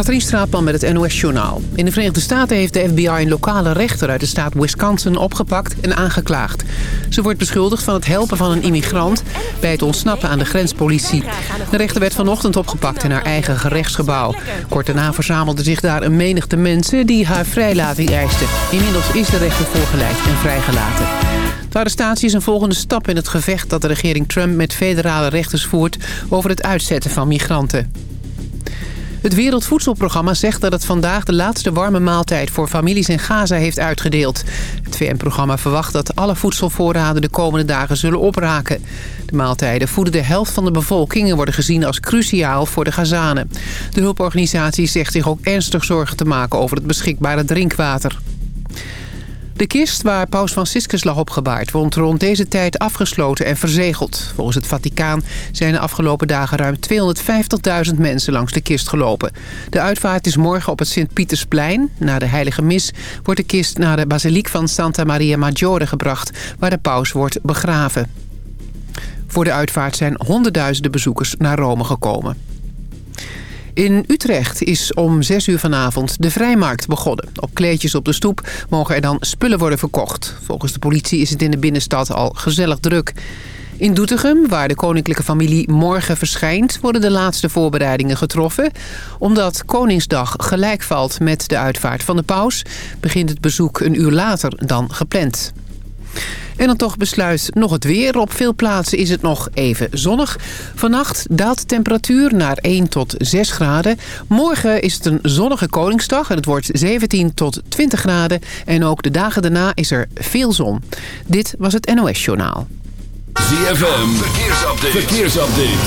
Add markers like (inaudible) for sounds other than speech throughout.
Katrien Straatman met het NOS-journaal. In de Verenigde Staten heeft de FBI een lokale rechter uit de staat Wisconsin opgepakt en aangeklaagd. Ze wordt beschuldigd van het helpen van een immigrant bij het ontsnappen aan de grenspolitie. De rechter werd vanochtend opgepakt in haar eigen gerechtsgebouw. Kort daarna verzamelde zich daar een menigte mensen die haar vrijlating eisten. Inmiddels is de rechter voorgeleid en vrijgelaten. De arrestatie is een volgende stap in het gevecht dat de regering Trump met federale rechters voert over het uitzetten van migranten. Het Wereldvoedselprogramma zegt dat het vandaag de laatste warme maaltijd voor families in Gaza heeft uitgedeeld. Het VN-programma verwacht dat alle voedselvoorraden de komende dagen zullen opraken. De maaltijden voeden de helft van de bevolking en worden gezien als cruciaal voor de Gazanen. De hulporganisatie zegt zich ook ernstig zorgen te maken over het beschikbare drinkwater. De kist waar paus Franciscus lag opgebaard... wordt rond deze tijd afgesloten en verzegeld. Volgens het Vaticaan zijn de afgelopen dagen ruim 250.000 mensen langs de kist gelopen. De uitvaart is morgen op het Sint-Pietersplein. Na de heilige mis wordt de kist naar de basiliek van Santa Maria Maggiore gebracht... waar de paus wordt begraven. Voor de uitvaart zijn honderdduizenden bezoekers naar Rome gekomen. In Utrecht is om 6 uur vanavond de vrijmarkt begonnen. Op kleedjes op de stoep mogen er dan spullen worden verkocht. Volgens de politie is het in de binnenstad al gezellig druk. In Doetinchem, waar de koninklijke familie morgen verschijnt... worden de laatste voorbereidingen getroffen. Omdat Koningsdag gelijk valt met de uitvaart van de paus... begint het bezoek een uur later dan gepland. En dan toch besluit nog het weer. Op veel plaatsen is het nog even zonnig. Vannacht daalt de temperatuur naar 1 tot 6 graden. Morgen is het een zonnige Koningsdag en het wordt 17 tot 20 graden. En ook de dagen daarna is er veel zon. Dit was het NOS Journaal. ZFM, verkeersupdate. verkeersupdate.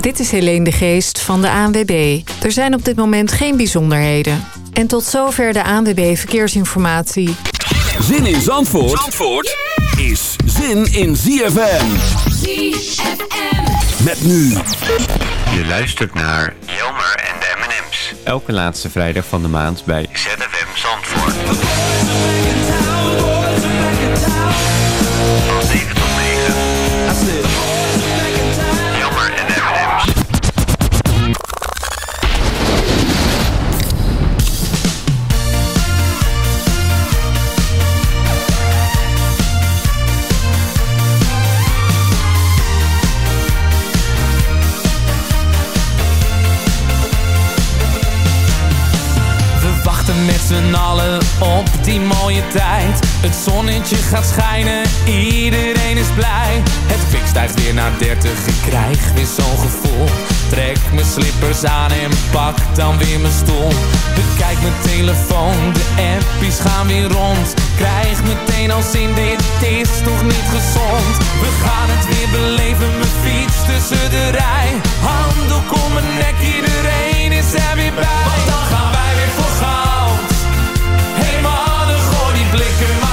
Dit is Helene de Geest van de ANWB. Er zijn op dit moment geen bijzonderheden. En tot zover de ANWB Verkeersinformatie. Zin in Zandvoort, Zandvoort is zin in ZFM. ZFM. Met nu. Je luistert naar Jelmer en de M&M's. Elke laatste vrijdag van de maand bij ZFM die mooie tijd. Het zonnetje gaat schijnen, iedereen is blij. Het kwik stijgt weer naar 30, ik krijg weer zo'n gevoel. Trek mijn slippers aan en pak dan weer mijn stoel. Bekijk mijn telefoon, de appies gaan weer rond. Krijg meteen al zin, dit is toch niet gezond. We gaan het weer beleven, mijn fiets tussen de rij. Handdoek om mijn nek, iedereen is er weer bij. Dan gaan wij steeds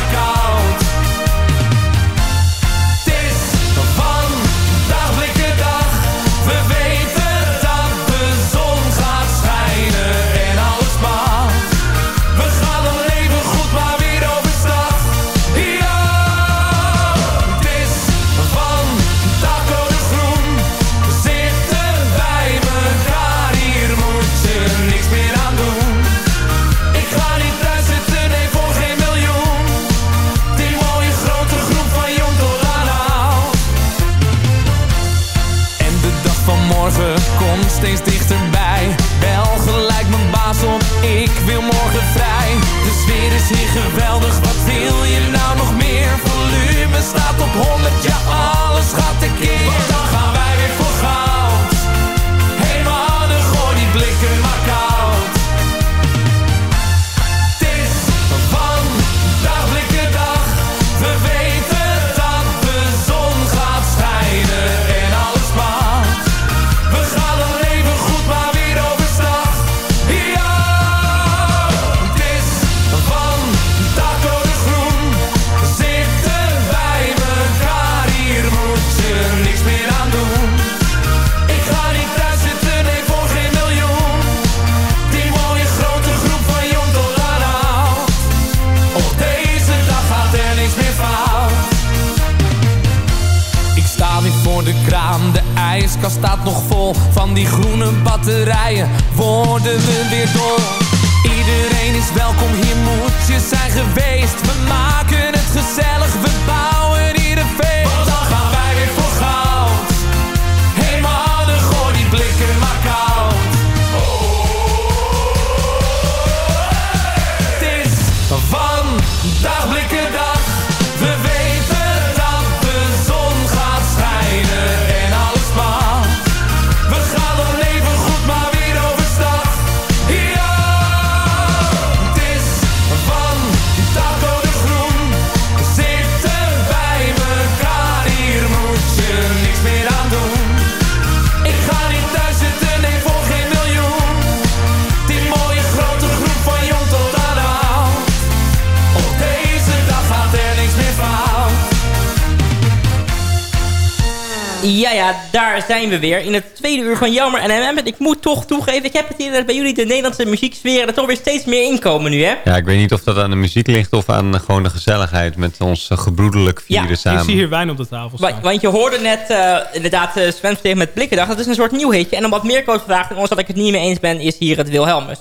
Ja, ja, daar zijn we weer. In het tweede uur van Jammer en MM. En ik moet toch toegeven, ik heb het hier dat bij jullie de Nederlandse muzieksfeer er toch weer steeds meer inkomen nu, hè? Ja, ik weet niet of dat aan de muziek ligt of aan eh, gewoon de gezelligheid met ons eh, gebroedelijk vieren Ja, samen. Ik zie hier wijn op de tafel staan. Want je hoorde net uh, inderdaad uh, Sven tegen met Blikkendag. Dat is een soort nieuw hitje. En omdat Mirko vraagt en ons dat ik het niet mee eens ben, is hier het Wilhelmus.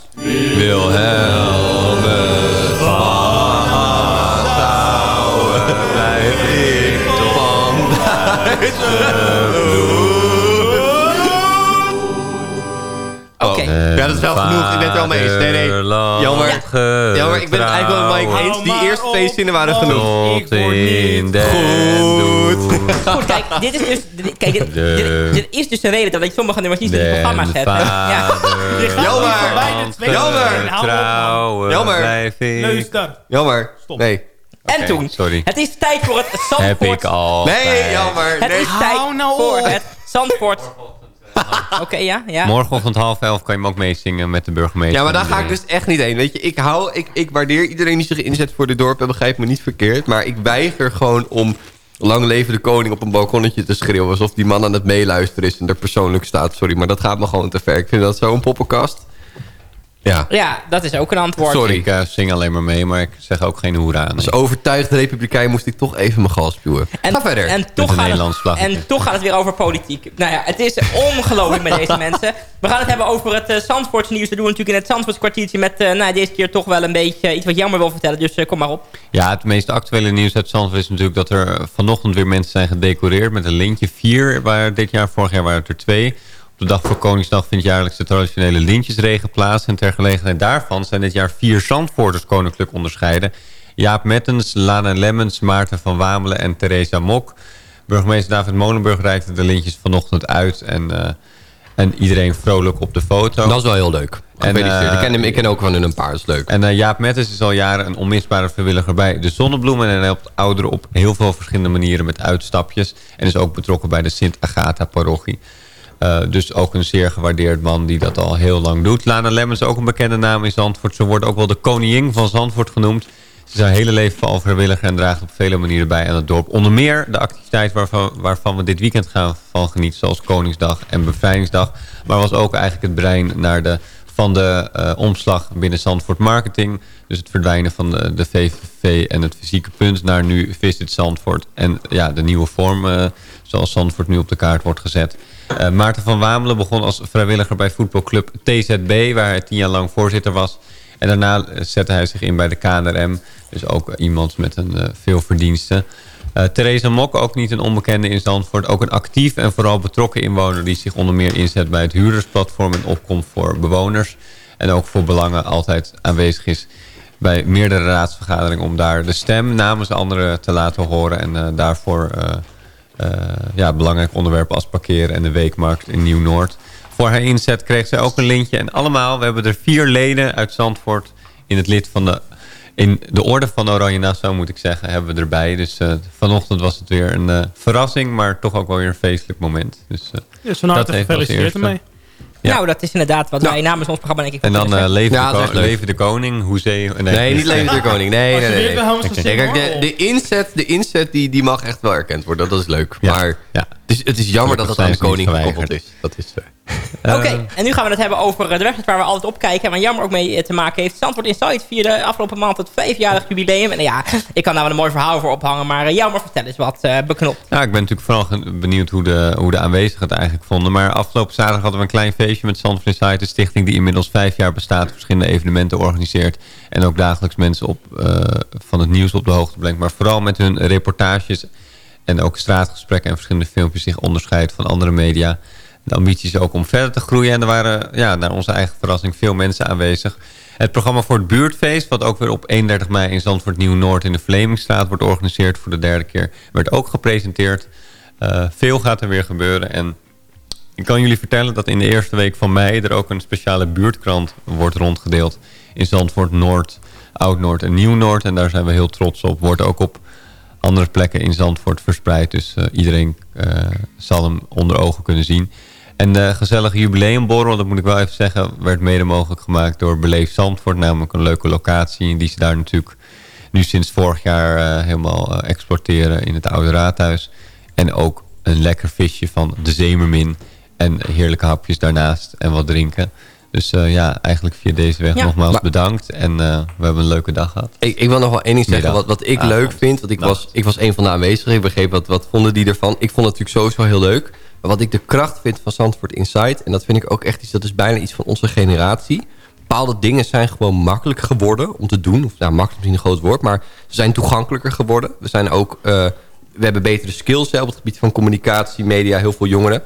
Wilhelmus (laughs) Oké. Ja, dat is wel genoeg. Ik ben het wel mee eens. Nee, nee. Jammer. Jammer, ik ben het eigenlijk wel Mike eens. Die eerste twee zinnen waren genoeg. Tot in den Goed. Goed, kijk, dit is dus, dit- kijk, dit, dit, dit is dus de reden dat ik sommige nummers niet in het programma zet. Ja. Jammer. Jammer. Jammer. ik. Luister. Jammer. En toen, sorry. het is tijd voor het (laughs) Heb Zandvoort. ik al. Nee, jammer. Het Nee. is tijd Hou nou voor op. het Zandvoort. Oké, ja, ja. Morgenochtend half elf kan je hem ook meezingen met de burgemeester. Ja, maar daar ga ik dus echt niet heen. Weet je, ik hou, ik, ik waardeer iedereen die zich inzet voor dit dorp. En begrijp me niet verkeerd. Maar ik weiger gewoon om lang leven de koning op een balkonnetje te schreeuwen. Alsof die man aan het meeluisteren is en er persoonlijk staat. Sorry, maar dat gaat me gewoon te ver. Ik vind dat zo'n poppenkast. Ja. Ja, dat is ook een antwoord. Sorry. Ik eh, zing alleen maar mee, maar ik zeg ook geen hoera aan. Als overtuigd republikein moest ik toch even mijn gal spuwen. En, Ga verder. En toch, een gaat Nederlands het, en toch gaat het weer over politiek. Nou ja, het is ongelooflijk met deze (laughs) mensen. We gaan het hebben over het uh, Zandvoorts nieuws. Dat doen we natuurlijk in het Zandvoorts kwartiertje met uh, nou, deze keer toch wel een beetje iets wat jammer wil vertellen. Dus uh, kom maar op. Ja, het meest actuele nieuws uit Zandvoort is natuurlijk dat er vanochtend weer mensen zijn gedecoreerd met een lintje. Vier waren dit jaar, vorig jaar waren het er twee. Op de dag voor Koningsdag vindt jaarlijks de traditionele lintjesregen plaats. En ter gelegenheid daarvan zijn dit jaar vier Zandvoorters koninklijk onderscheiden. Jaap Mettens, Lana Lemmens, Maarten van Wamelen en Theresa Mok. Burgemeester David Molenburg reikte de lintjes vanochtend uit. En, uh, en iedereen vrolijk op de foto. Dat is wel heel leuk. En, uh, ik, ken hem, ik ken ook van hun een paar, dat is leuk. En uh, Jaap Mettens is al jaren een onmisbare vrijwilliger bij de Zonnebloemen. En hij helpt ouderen op heel veel verschillende manieren met uitstapjes. En is ook betrokken bij de Sint-Agatha-parochie. Uh, dus ook een zeer gewaardeerd man die dat al heel lang doet. Lana Lemmens ook een bekende naam in Zandvoort. Ze wordt ook wel de koningin van Zandvoort genoemd. Ze is haar hele leven al vrijwilliger en draagt op vele manieren bij aan het dorp. Onder meer de activiteit waarvan, waarvan we dit weekend gaan van genieten. Zoals Koningsdag en Bevrijdingsdag. Maar was ook eigenlijk het brein naar de, van de uh, omslag binnen Zandvoort Marketing. Dus het verdwijnen van de, de VVV en het fysieke punt naar nu Visit Zandvoort. En ja, de nieuwe vorm uh, zoals Zandvoort nu op de kaart wordt gezet. Uh, Maarten van Wamelen begon als vrijwilliger bij voetbalclub TZB... waar hij tien jaar lang voorzitter was. En daarna zette hij zich in bij de KNRM. Dus ook iemand met een, uh, veel verdiensten. Uh, Theresa Mok, ook niet een onbekende in Zandvoort. Ook een actief en vooral betrokken inwoner... die zich onder meer inzet bij het huurdersplatform... en opkomt voor bewoners. En ook voor belangen altijd aanwezig is bij meerdere raadsvergaderingen... om daar de stem namens anderen te laten horen... en daarvoor... Uh, ja, belangrijk onderwerp als parkeren en de weekmarkt in Nieuw-Noord. Voor haar inzet kreeg zij ook een lintje. En allemaal, we hebben er vier leden uit Zandvoort in het lid van de... In de orde van Oranje Nassau, moet ik zeggen, hebben we erbij. Dus uh, vanochtend was het weer een uh, verrassing, maar toch ook wel weer een feestelijk moment. Dus, uh, dus van harte gefeliciteerd ermee. Ja. Nou, dat is inderdaad wat nou. wij namens ons programma denk ik En dan uh, leven, ja, de leven, de koning, hoezee... Nee, nee niet leven de koning. Nee, nee, nee. nee. nee. Kijk, de, de, inzet, de inzet die, die mag echt wel erkend worden. Dat is leuk. Ja. Maar ja. het, is, het is jammer dat dat aan de koning gekoppeld is. Dat is uh, Oké, en nu gaan we het hebben over de website waar we altijd op kijken. Waar jammer ook mee te maken heeft. Zandvoort Insight vierde afgelopen maand het vijfjarig jubileum. En ja, ik kan daar wel een mooi verhaal voor ophangen. Maar jammer, vertel eens wat uh, beknopt. Ja, ik ben natuurlijk vooral benieuwd hoe de, hoe de aanwezigen het eigenlijk vonden. Maar afgelopen zaterdag hadden we een klein feestje met Zandvoort Insight. De stichting die inmiddels vijf jaar bestaat. Verschillende evenementen organiseert. En ook dagelijks mensen op, uh, van het nieuws op de hoogte brengt. Maar vooral met hun reportages en ook straatgesprekken en verschillende filmpjes zich onderscheidt van andere media. De ambitie is ook om verder te groeien. En er waren ja, naar onze eigen verrassing veel mensen aanwezig. Het programma voor het buurtfeest, wat ook weer op 31 mei in Zandvoort Nieuw-Noord in de Vlemingstraat wordt georganiseerd voor de derde keer, werd ook gepresenteerd. Uh, veel gaat er weer gebeuren en ik kan jullie vertellen dat in de eerste week van mei er ook een speciale buurtkrant wordt rondgedeeld in Zandvoort Noord, Oud-Noord en Nieuw-Noord. En daar zijn we heel trots op. Wordt ook op andere plekken in Zandvoort verspreid. Dus uh, iedereen uh, zal hem onder ogen kunnen zien. En de gezellige jubileumborrel, dat moet ik wel even zeggen... werd mede mogelijk gemaakt door Beleef Zandvoort. Namelijk een leuke locatie. Die ze daar natuurlijk nu sinds vorig jaar uh, helemaal exporteren in het Oude Raadhuis. En ook een lekker visje van de Zemermin. En heerlijke hapjes daarnaast en wat drinken. Dus uh, ja, eigenlijk via deze weg ja. nogmaals maar, bedankt. En uh, we hebben een leuke dag gehad. Ik, ik wil nog wel één ding zeggen. Wat, wat ik ah, leuk vind, want ik was, ik was een van de aanwezigen. Ik begreep wat, wat vonden die ervan. Ik vond het natuurlijk sowieso heel leuk. Wat ik de kracht vind van Zandvoort Insight... en dat vind ik ook echt iets, dat is bijna iets van onze generatie... bepaalde dingen zijn gewoon makkelijk geworden om te doen. Of nou, makkelijk misschien een groot woord, maar ze zijn toegankelijker geworden. We zijn ook... Uh, we hebben betere skills hè, op het gebied van communicatie, media, heel veel jongeren.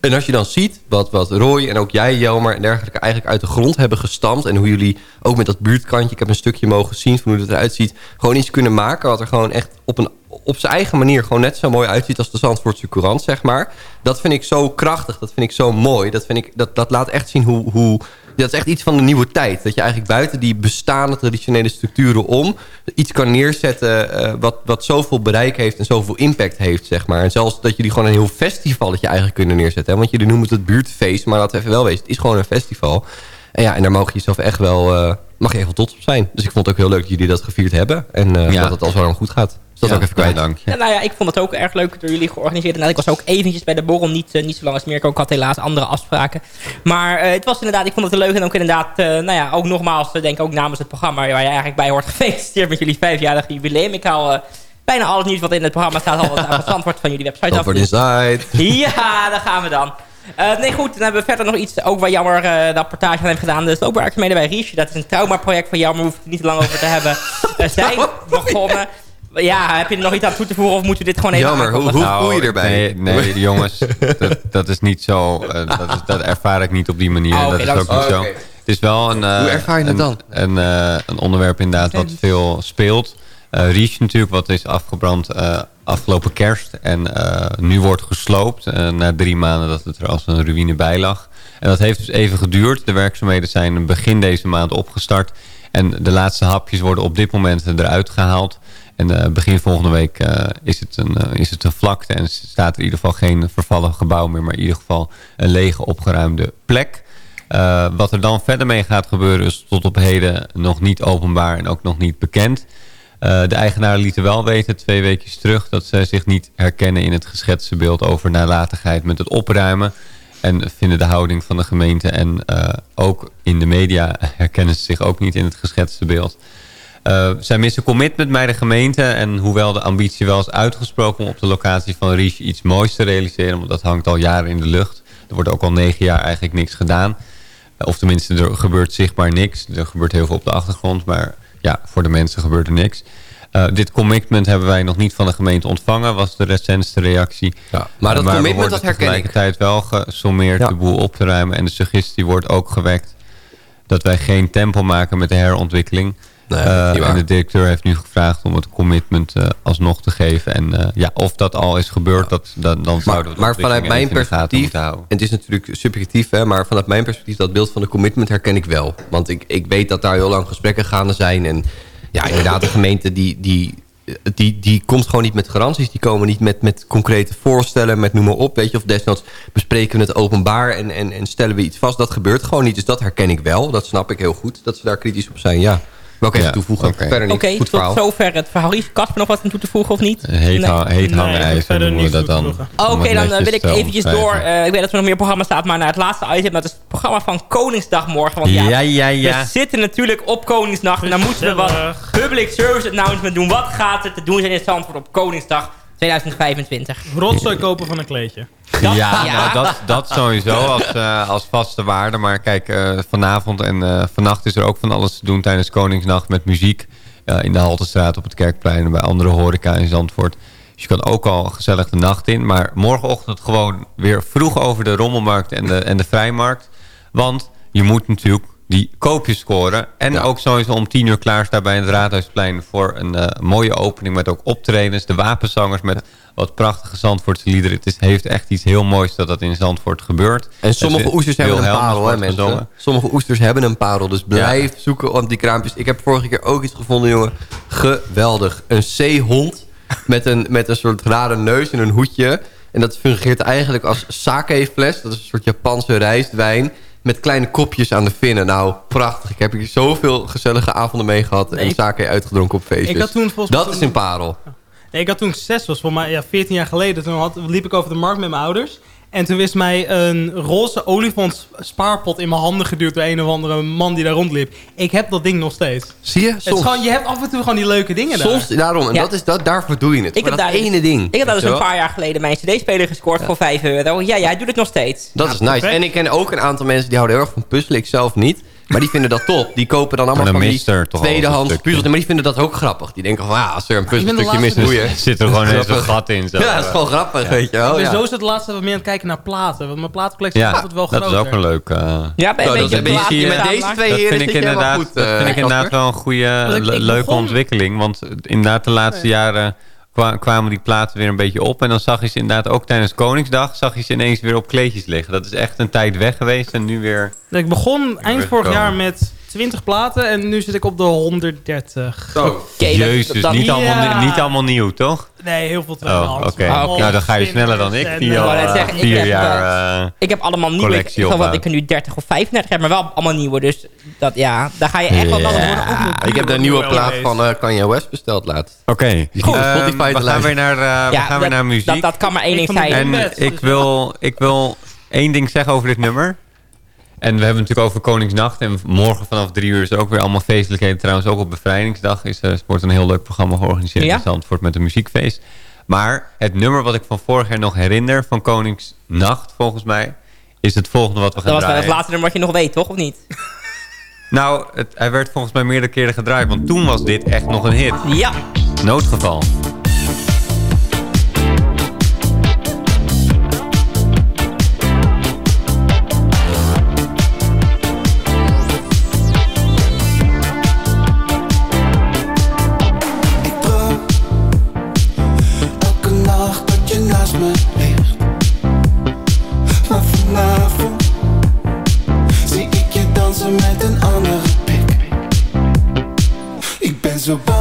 En als je dan ziet wat, wat Roy en ook jij, Jelmer en dergelijke... eigenlijk uit de grond hebben gestampt... en hoe jullie ook met dat buurtkantje... ik heb een stukje mogen zien van hoe het eruit ziet... gewoon iets kunnen maken wat er gewoon echt op, een, op zijn eigen manier... gewoon net zo mooi uitziet als de Zandvoortse Courant, zeg maar. Dat vind ik zo krachtig, dat vind ik zo mooi. Dat, vind ik, dat, dat laat echt zien hoe... hoe dat is echt iets van de nieuwe tijd. Dat je eigenlijk buiten die bestaande traditionele structuren om... iets kan neerzetten uh, wat, wat zoveel bereik heeft en zoveel impact heeft, zeg maar. En zelfs dat jullie gewoon een heel festivalletje eigenlijk kunnen neerzetten. Hè? Want jullie noemen het het buurtfeest, maar laten we even wel wezen. Het is gewoon een festival. En ja, en daar mag je jezelf echt wel, uh, mag je echt wel trots op zijn. Dus ik vond het ook heel leuk dat jullie dat gevierd hebben. En uh, ja. dat het al zo lang goed gaat. Dus dat ja, ook even kwijt. Dank. Ja, nou ja, ik vond het ook erg leuk door jullie georganiseerd. En ik was ook eventjes bij de borrel, niet, uh, niet zo lang als Mirko. Ik had helaas andere afspraken. Maar uh, het was inderdaad, ik vond het leuk. En ook inderdaad, uh, nou ja, ook nogmaals, denk ik ook namens het programma... waar je eigenlijk bij hoort (laughs) gefeliciteerd met jullie vijfjarig jubileum. Ik haal bijna alles nieuws wat in het programma staat... al wat aan het (laughs) antwoord van jullie website af. Ja, daar gaan we dan. Uh, nee, goed. Dan hebben we verder nog iets, ook waar Jammer uh, de rapportage aan heeft gedaan. Dus ook werkzaamheden bij Riche. Dat is een traumaproject van Jammer. Hoeft het niet te lang over te hebben. (laughs) Uh, zijn begonnen. Ja, heb je er nog iets aan toe te voeren of moeten we dit gewoon even Jammer, hoe, hoe nou, voel je erbij? Nee, nee jongens, (laughs) dat, dat, is niet zo. Uh, dat, is, dat ervaar ik niet op die manier. Oh, okay, dat is ook niet oh, zo. Okay. Het is wel een, uh, hoe ervaar je het dan? Een, een, een onderwerp inderdaad wat veel speelt. Uh, Riche natuurlijk, wat is afgebrand afgelopen kerst. En nu wordt gesloopt na drie maanden dat het er als een ruïne bij lag. En dat heeft dus even geduurd. De werkzaamheden zijn begin deze maand opgestart. En de laatste hapjes worden op dit moment eruit gehaald. En uh, begin volgende week is, het een, is het een vlakte en staat er in ieder geval geen vervallen gebouw meer, maar in ieder geval een lege opgeruimde plek. wat er dan verder mee gaat gebeuren is tot op heden nog niet openbaar en ook nog niet bekend. De eigenaren lieten wel weten twee weken terug dat ze zich niet herkennen in het geschetste beeld over nalatigheid met het opruimen. En vinden de houding van de gemeente en ook in de media (laughs) herkennen ze zich ook niet in het geschetste beeld. Uh, zij missen commitment bij de gemeente. En hoewel de ambitie wel is uitgesproken om op de locatie van Riche iets moois te realiseren. Want dat hangt al jaren in de lucht. Er wordt ook al negen jaar eigenlijk niks gedaan. Of tenminste, er gebeurt zichtbaar niks. Er gebeurt heel veel op de achtergrond. Maar ja, voor de mensen gebeurt er niks. Uh, dit commitment hebben wij nog niet van de gemeente ontvangen. Was de recentste reactie. Ja, maar dat maar commitment dat herken ik. tegelijkertijd wel gesommeerd ja. de boel op te ruimen. En de suggestie wordt ook gewekt dat wij geen tempo maken met de herontwikkeling. Nee, uh, en de directeur heeft nu gevraagd om het commitment uh, alsnog te geven. En uh, ja, of dat al is gebeurd, dat, dat, dan zouden we Maar vanuit mijn perspectief, en het is natuurlijk subjectief... Hè, maar vanuit mijn perspectief, dat beeld van de commitment herken ik wel. Want ik, ik weet dat daar heel lang gesprekken gaande zijn. En ja, inderdaad, de gemeente die, die, die, die komt gewoon niet met garanties. Die komen niet met, met concrete voorstellen, met noem maar op. Weet je, of desnoods bespreken we het openbaar en, en, en stellen we iets vast. Dat gebeurt gewoon niet, dus dat herken ik wel. Dat snap ik heel goed, dat ze daar kritisch op zijn, ja. Wil ik even Ja, toevoegen. oké. Verder niet. Oké, Goed tot verhaal. zover het verhaal. Is Casper nog wat aan toe te voegen of niet? Heet, Nee. ha- heet hangen ijzer noemen we dat dan. Oké, dan eh, wil ik eventjes door. Eh, ik weet dat er nog meer programma staat, maar naar het laatste item. Dat is het programma van Koningsdag morgen. Want ja, Ja, ja, ja. we zitten natuurlijk op Koningsnacht. En dan moeten we wat public service announcement doen. Wat gaat er te doen zijn in Zandvoort op Koningsdag 2025? Rotzooi kopen van een kleedje. Dat- ja, ja. Nou, dat, dat sowieso als, eh, als vaste waarde. Maar kijk, eh, vanavond en eh, vannacht is er ook van alles te doen tijdens Koningsnacht met muziek. in de Haltestraat, op het Kerkplein en bij andere horeca in Zandvoort. Dus je kan ook al gezellig de nacht in. Maar morgenochtend gewoon weer vroeg over de rommelmarkt en de, en de vrijmarkt. Want je moet natuurlijk die koopjes scoren. En Ja. ook sowieso om tien uur klaarstaan bij het Raadhuisplein... voor een eh, mooie opening met ook optredens. De wapenzangers met wat prachtige Zandvoortse liederen. Het is, heeft echt iets heel moois dat dat in Zandvoort gebeurt. En sommige Dus, oesters hebben een parel, hè mensen. gezongen. Sommige oesters hebben een parel, dus blijf zoeken op die kraampjes. Ik heb vorige keer ook iets gevonden, jongen. Geweldig. Een zeehond met een, met een soort rare neus en een hoedje. En dat fungeert eigenlijk als sake-fles. Dat is een soort Japanse rijstwijn. Met kleine kopjes aan de vinnen. Nou, prachtig. Ik heb hier zoveel gezellige avonden mee gehad. En ik- sake uitgedronken op feestjes. Ik had toen volgens mij dat toen- is een parel. Nee, ik had toen ik zes was, voor mij ja, 14 jaar geleden. Toen had, liep ik over de markt met mijn ouders. En toen wist mij een roze olifant spaarpot in mijn handen geduwd door een of andere man die daar rondliep. Ik heb dat ding nog steeds. Zie je? Het is gewoon, je hebt af en toe gewoon die leuke dingen daar. soms daarom. En Ja. dat is, dat, daarvoor doe je het. Ik Voor heb dat daar- ene ding. Ik heb dat Weet dus een paar jaar geleden mijn cd-speler gescoord voor 5 euro. Ja, ja, hij doet het nog steeds. Dat is nice. perfect. En ik ken ook een aantal mensen die houden heel erg van puzzelen. Ik zelf niet. Maar die vinden dat top. Die kopen dan allemaal van die tweedehands puzzels. Maar die vinden dat ook grappig. Die denken van, ja, als er een puzzelstukje mist, je. Er (laughs) zit er gewoon (laughs) eens een gat in. Zo. Ja, dat is gewoon grappig, weet je wel. Ja. zo is het laatste wat meer aan het kijken naar platen. Want mijn platencollectie is Ja, altijd wel dat groter. is ook een leuk... eh, Ja, ben Nou, een dat beetje is een beetje- plaatje met deze twee dat heren vind ik je inderdaad, goed, dat eh, vind ik inderdaad wel een goede, leuke ontwikkeling. Want inderdaad de laatste jaren kwamen die platen weer een beetje op. En dan zag je ze inderdaad ook tijdens Koningsdag... zag je ze ineens weer op kleedjes liggen. Dat is echt een tijd weg geweest en nu weer... Ik begon eind vorig jaar met 20 platen en nu zit ik op de 130. Zo. Oké, dat- Jezus, dat- niet, Ja. allemaal, niet allemaal nieuw, toch? Nee, heel veel Oh, tweedehands. oké. Allemaal Nou, dan ga je sneller dan ik. Die eh, al eh, ik vier heb, jaar... eh, Ik heb allemaal nieuwe. Ik, Collectie ik geloof dat opbouwen. ik nu 30 of 35 heb, maar wel allemaal nieuwe. Dus dat, ja, daar ga je echt wel... Ja. dat- Ik heb de nieuwe plaat van eh, Kanye West besteld laatst. Oké, Ehm, Spotify we gaan weer naar, we gaan weer naar muziek. Dat, dat kan maar één ding zijn. En dus ik wil, ik wil één ding zeggen over dit nummer. En we hebben het natuurlijk over Koningsnacht. En morgen vanaf drie uur is er ook weer allemaal feestelijkheden. Trouwens ook op Bevrijdingsdag is er wordt een heel leuk programma georganiseerd Ja? in Zandvoort met een muziekfeest. Maar het nummer wat ik van vorig jaar nog herinner van Koningsnacht volgens mij... is het volgende wat we gaan Dat was draaien. het laatste nummer wat je nog weet, toch? Of niet? (laughs) Nou, het, hij werd volgens mij meerdere keren gedraaid. Want toen was dit echt nog een hit. Ja. Noodgeval. Ik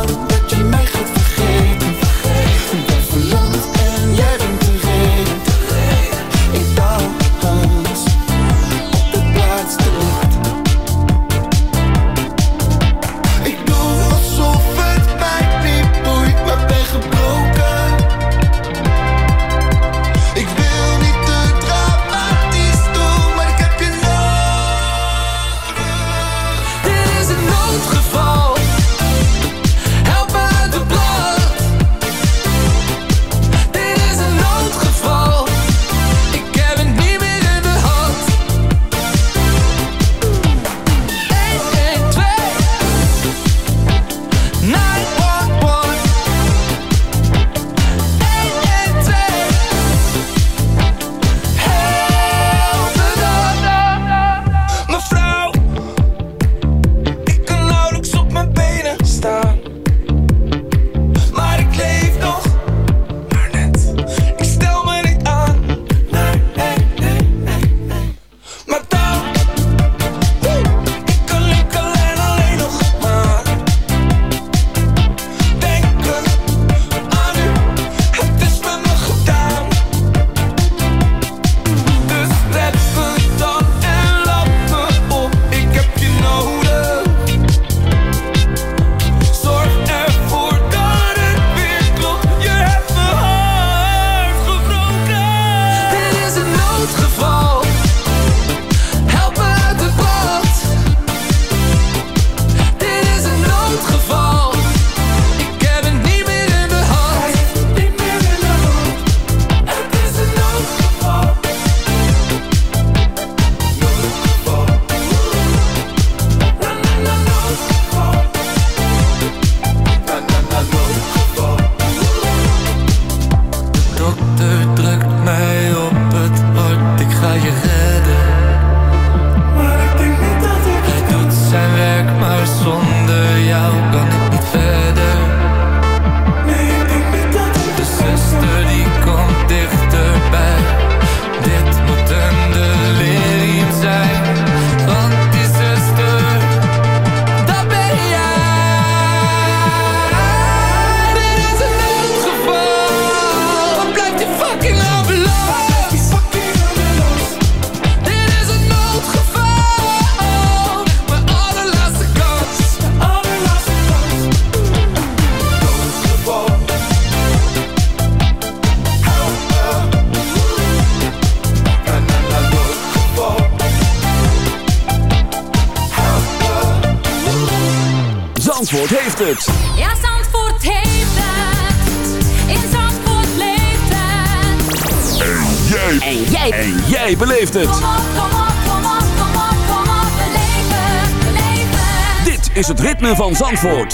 heeft het. Ja, Zandvoort heeft het. In Zandvoort leeft het. En jij. En jij. En jij beleeft het. Kom op, kom op, kom op, kom op, kom op. Beleef het, beleef het. Dit is het ritme van Zandvoort.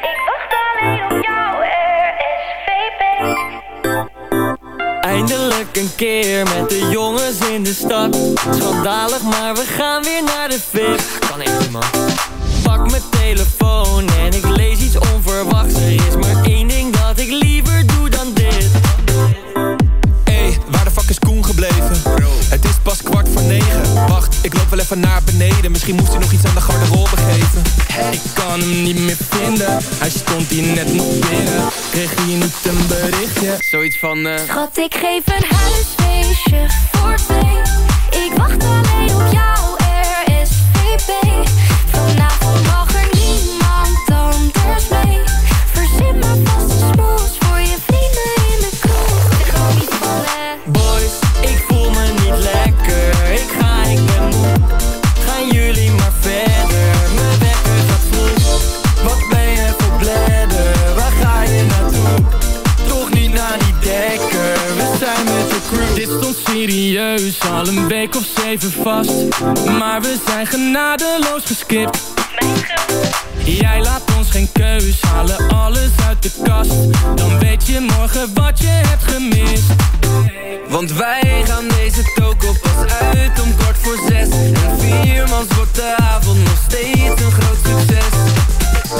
Ik wacht alleen op jou, RSVP. Eindelijk een keer met de jongens in de stad Schandalig, maar we gaan weer naar de fik Kan echt niet man telefoon. En ik lees iets onverwachts. Er is maar één ding dat ik liever doe dan dit. Hey, waar de fuck is Koen gebleven? Het is pas kwart voor negen. Wacht, ik loop wel even naar beneden. Misschien moest hij nog iets aan de garderobe geven. Ik kan hem niet meer vinden. Hij stond hier net nog binnen. Kreeg hier niet een berichtje? Zoiets van eh Schat, ik geef een huisfeestje voor twee. Ik wacht alleen op jou, serieus Al een week of zeven vast. Maar we zijn genadeloos geskipt. Jij laat ons geen keus, halen alles uit de kast. Dan weet je morgen wat je hebt gemist. Want wij gaan deze toko pas uit om kwart voor zes. En viermans wordt de avond nog steeds een groot succes.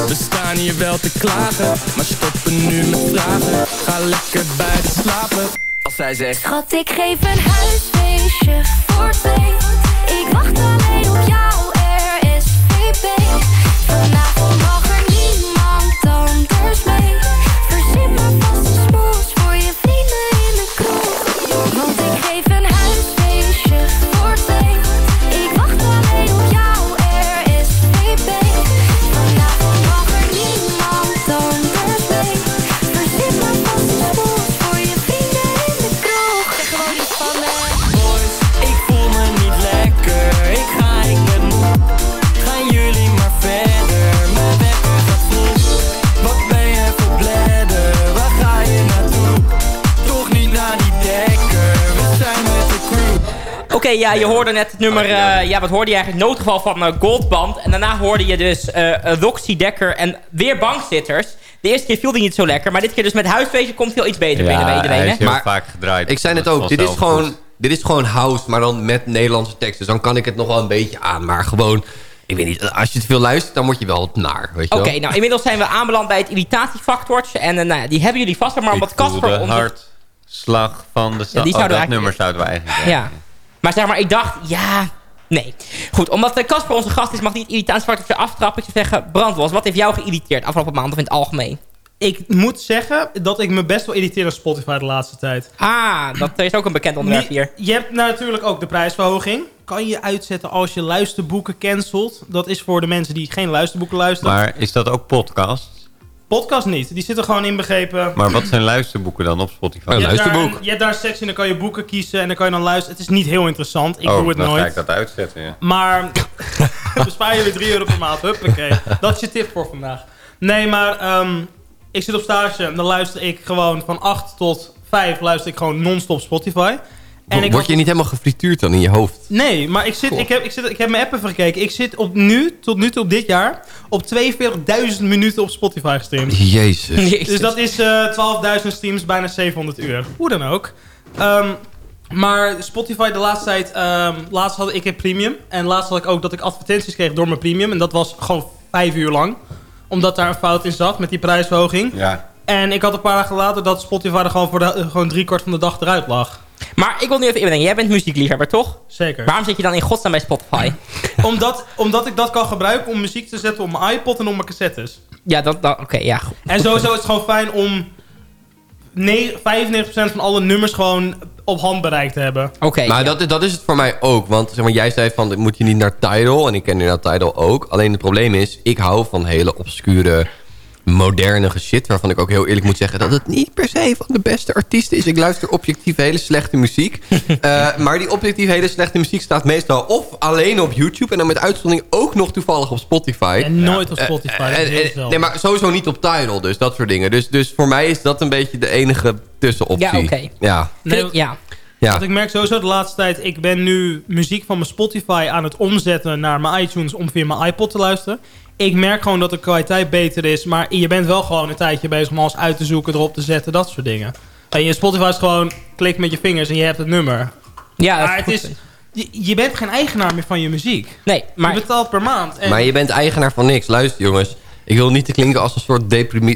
We staan hier wel te klagen, maar stoppen nu met vragen. Ga lekker bij de slapen Zij zegt Schat, ik geef een huisfeestje voor twee. Ik wacht alleen op jou, RSVP. Vanavond mag er niemand anders mee. Verzin maar vast ja, je hoorde net het nummer... eh, ja, wat hoorde je eigenlijk? Noodgeval van uh, Goldband. En daarna hoorde je dus eh Roxy Dekker en weer bankzitters. De eerste keer viel die niet zo lekker. Maar dit keer dus met huisfeestje komt veel iets beter binnen bij hij iedereen. is hè? heel Maar vaak gedraaid. Ik zei net ook, dit is, gewoon, dit is gewoon house, maar dan met Nederlandse teksten. Dus dan kan ik het nog wel een beetje aan. Maar gewoon, ik weet niet, als je te veel luistert, dan word je wel naar, weet je Oké, nou inmiddels zijn we aanbeland bij het irritatiefactortje. En nou ja, die hebben jullie vast. Maar Ik omdat voel Casper... de onze- hartslag van de stad. die oh, zouden dat we eigenlijk- nummer zouden we eigenlijk Ja. Maar zeg maar, ik dacht, ja... Nee. Goed, omdat eh, Casper onze gast is, mag niet het irritatiefactortje aftrappen. Ik zou zeggen, Brandlos, wat heeft jou geïrriteerd afgelopen maand of in het algemeen? Ik moet zeggen dat ik me best wel irriteer aan Spotify de laatste tijd. Ah, dat is ook een bekend onderwerp hier. Je hebt natuurlijk ook de prijsverhoging. Kan je uitzetten als je luisterboeken cancelt. Dat is voor de mensen die geen luisterboeken luisteren. Maar is dat ook podcast? Podcast niet. Die zitten gewoon inbegrepen. Maar wat zijn luisterboeken dan op Spotify? Een Je hebt daar luisterboek. een- Je hebt daar een sectie en dan kan je boeken kiezen. En dan kan je dan luisteren. Het is niet heel interessant. Ik oh, doe het dan nooit. ga ik dat uitzetten, ja. Maar bespaar je weer 3 euro per maand. Huppakee. Dat is je tip voor vandaag. Nee, maar ehm, ik zit op stage. En dan luister ik gewoon van 8 tot 5 luister ik gewoon non-stop Spotify. En ik Word had- je niet helemaal gefrituurd dan in je hoofd? Nee, maar ik, zit, ik, heb, ik, zit, ik heb mijn app even gekeken. Ik zit op nu, tot nu toe op dit jaar, op 42.000 minuten op Spotify gestreamd. Jezus. (laughs) Jezus. Dus dat is eh 12.000 streams, bijna 700 uur. Hoe dan ook. Ehm, maar Spotify de laatste tijd... ehm, laatst had ik een premium. En laatst had ik ook dat ik advertenties kreeg door mijn premium. En dat was gewoon vijf uur lang. Omdat daar een fout in zat met die prijsverhoging. Ja. En ik had een paar dagen later dat Spotify er gewoon voor de, gewoon drie kwart van de dag eruit lag. Maar ik wil nu even indenken. Jij bent muziekliefhebber, toch? Zeker. Waarom zit je dan in godsnaam bij Spotify? (laughs) Omdat, omdat ik dat kan gebruiken om muziek te zetten op mijn iPod en op mijn cassettes. Ja, dat... dat Oké, ja. goed. En sowieso is het gewoon fijn om ne- 95% van alle nummers gewoon op handbereik te hebben. Oké. Maar ja. dat, dat is het voor mij ook. Want zeg maar, jij zei van, moet je niet naar Tidal. En ik ken inderdaad Tidal ook. Alleen het probleem is, ik hou van hele obscure modernige shit... waarvan ik ook heel eerlijk moet zeggen... dat het niet per se van de beste artiesten is. Ik luister objectief hele slechte muziek. (laughs) Eh, maar die objectief hele slechte muziek staat meestal... of alleen op YouTube... en dan met uitzondering ook nog toevallig op Spotify. En nooit op Eh, Spotify. zelden. nee, maar sowieso niet op Tidal, dus dat soort dingen. Dus, dus voor mij is dat een beetje de enige tussenoptie. Ja, oké. Ja. Nee, ja. Ja. Want ik merk sowieso de laatste tijd... ik ben nu muziek van mijn Spotify aan het omzetten naar mijn iTunes... om via mijn iPod te luisteren. Ik merk gewoon dat de kwaliteit beter is... maar je bent wel gewoon een tijdje bezig om alles uit te zoeken... erop te zetten, dat soort dingen. En je Spotify is gewoon klik met je vingers en je hebt het nummer. Ja, maar het is... Je, je bent geen eigenaar meer van je muziek. Nee, maar... Je betaalt per maand. En Maar je bent eigenaar van niks. Luister jongens, ik wil niet te klinken als een soort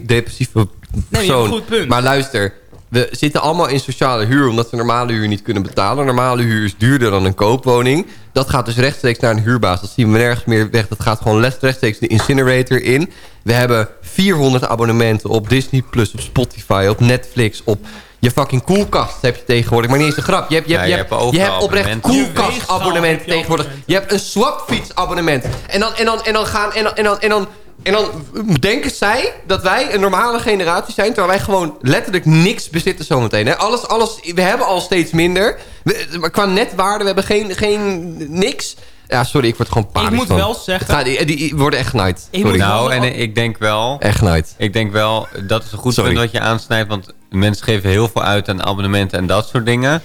depressieve persoon. een goed punt. Maar luister, we zitten allemaal in sociale huur... omdat we normale huur niet kunnen betalen. Normale huur is duurder dan een koopwoning. Dat gaat dus rechtstreeks naar een huurbaas. Dat zien we nergens meer weg. Dat gaat gewoon rechtstreeks de incinerator in. We hebben 400 abonnementen op Disney+, Plus, op Spotify, op Netflix... op je fucking koelkast heb je tegenwoordig. Maar niet eens een grap. Je hebt, je hebt, Ja, je je hebt, je oprecht abonnementen. koelkastabonnementen tegenwoordig. Je hebt een swapfietsabonnement. En dan, en dan, en dan gaan... En dan, en dan, en dan, en dan denken zij dat wij een normale generatie zijn... terwijl wij gewoon letterlijk niks bezitten zometeen. Hè? Alles, alles, we hebben al steeds minder. We, maar qua netwaarde, we hebben geen, geen niks. Ja, sorry, ik word gewoon panisch Ik moet van. wel zeggen- gaat- die, die worden echt genaaid. Nou, en ik denk wel... Echt genaaid. Ik denk wel, dat is een goed Sorry. punt wat je aansnijdt. Want mensen geven heel veel uit aan abonnementen en dat soort dingen.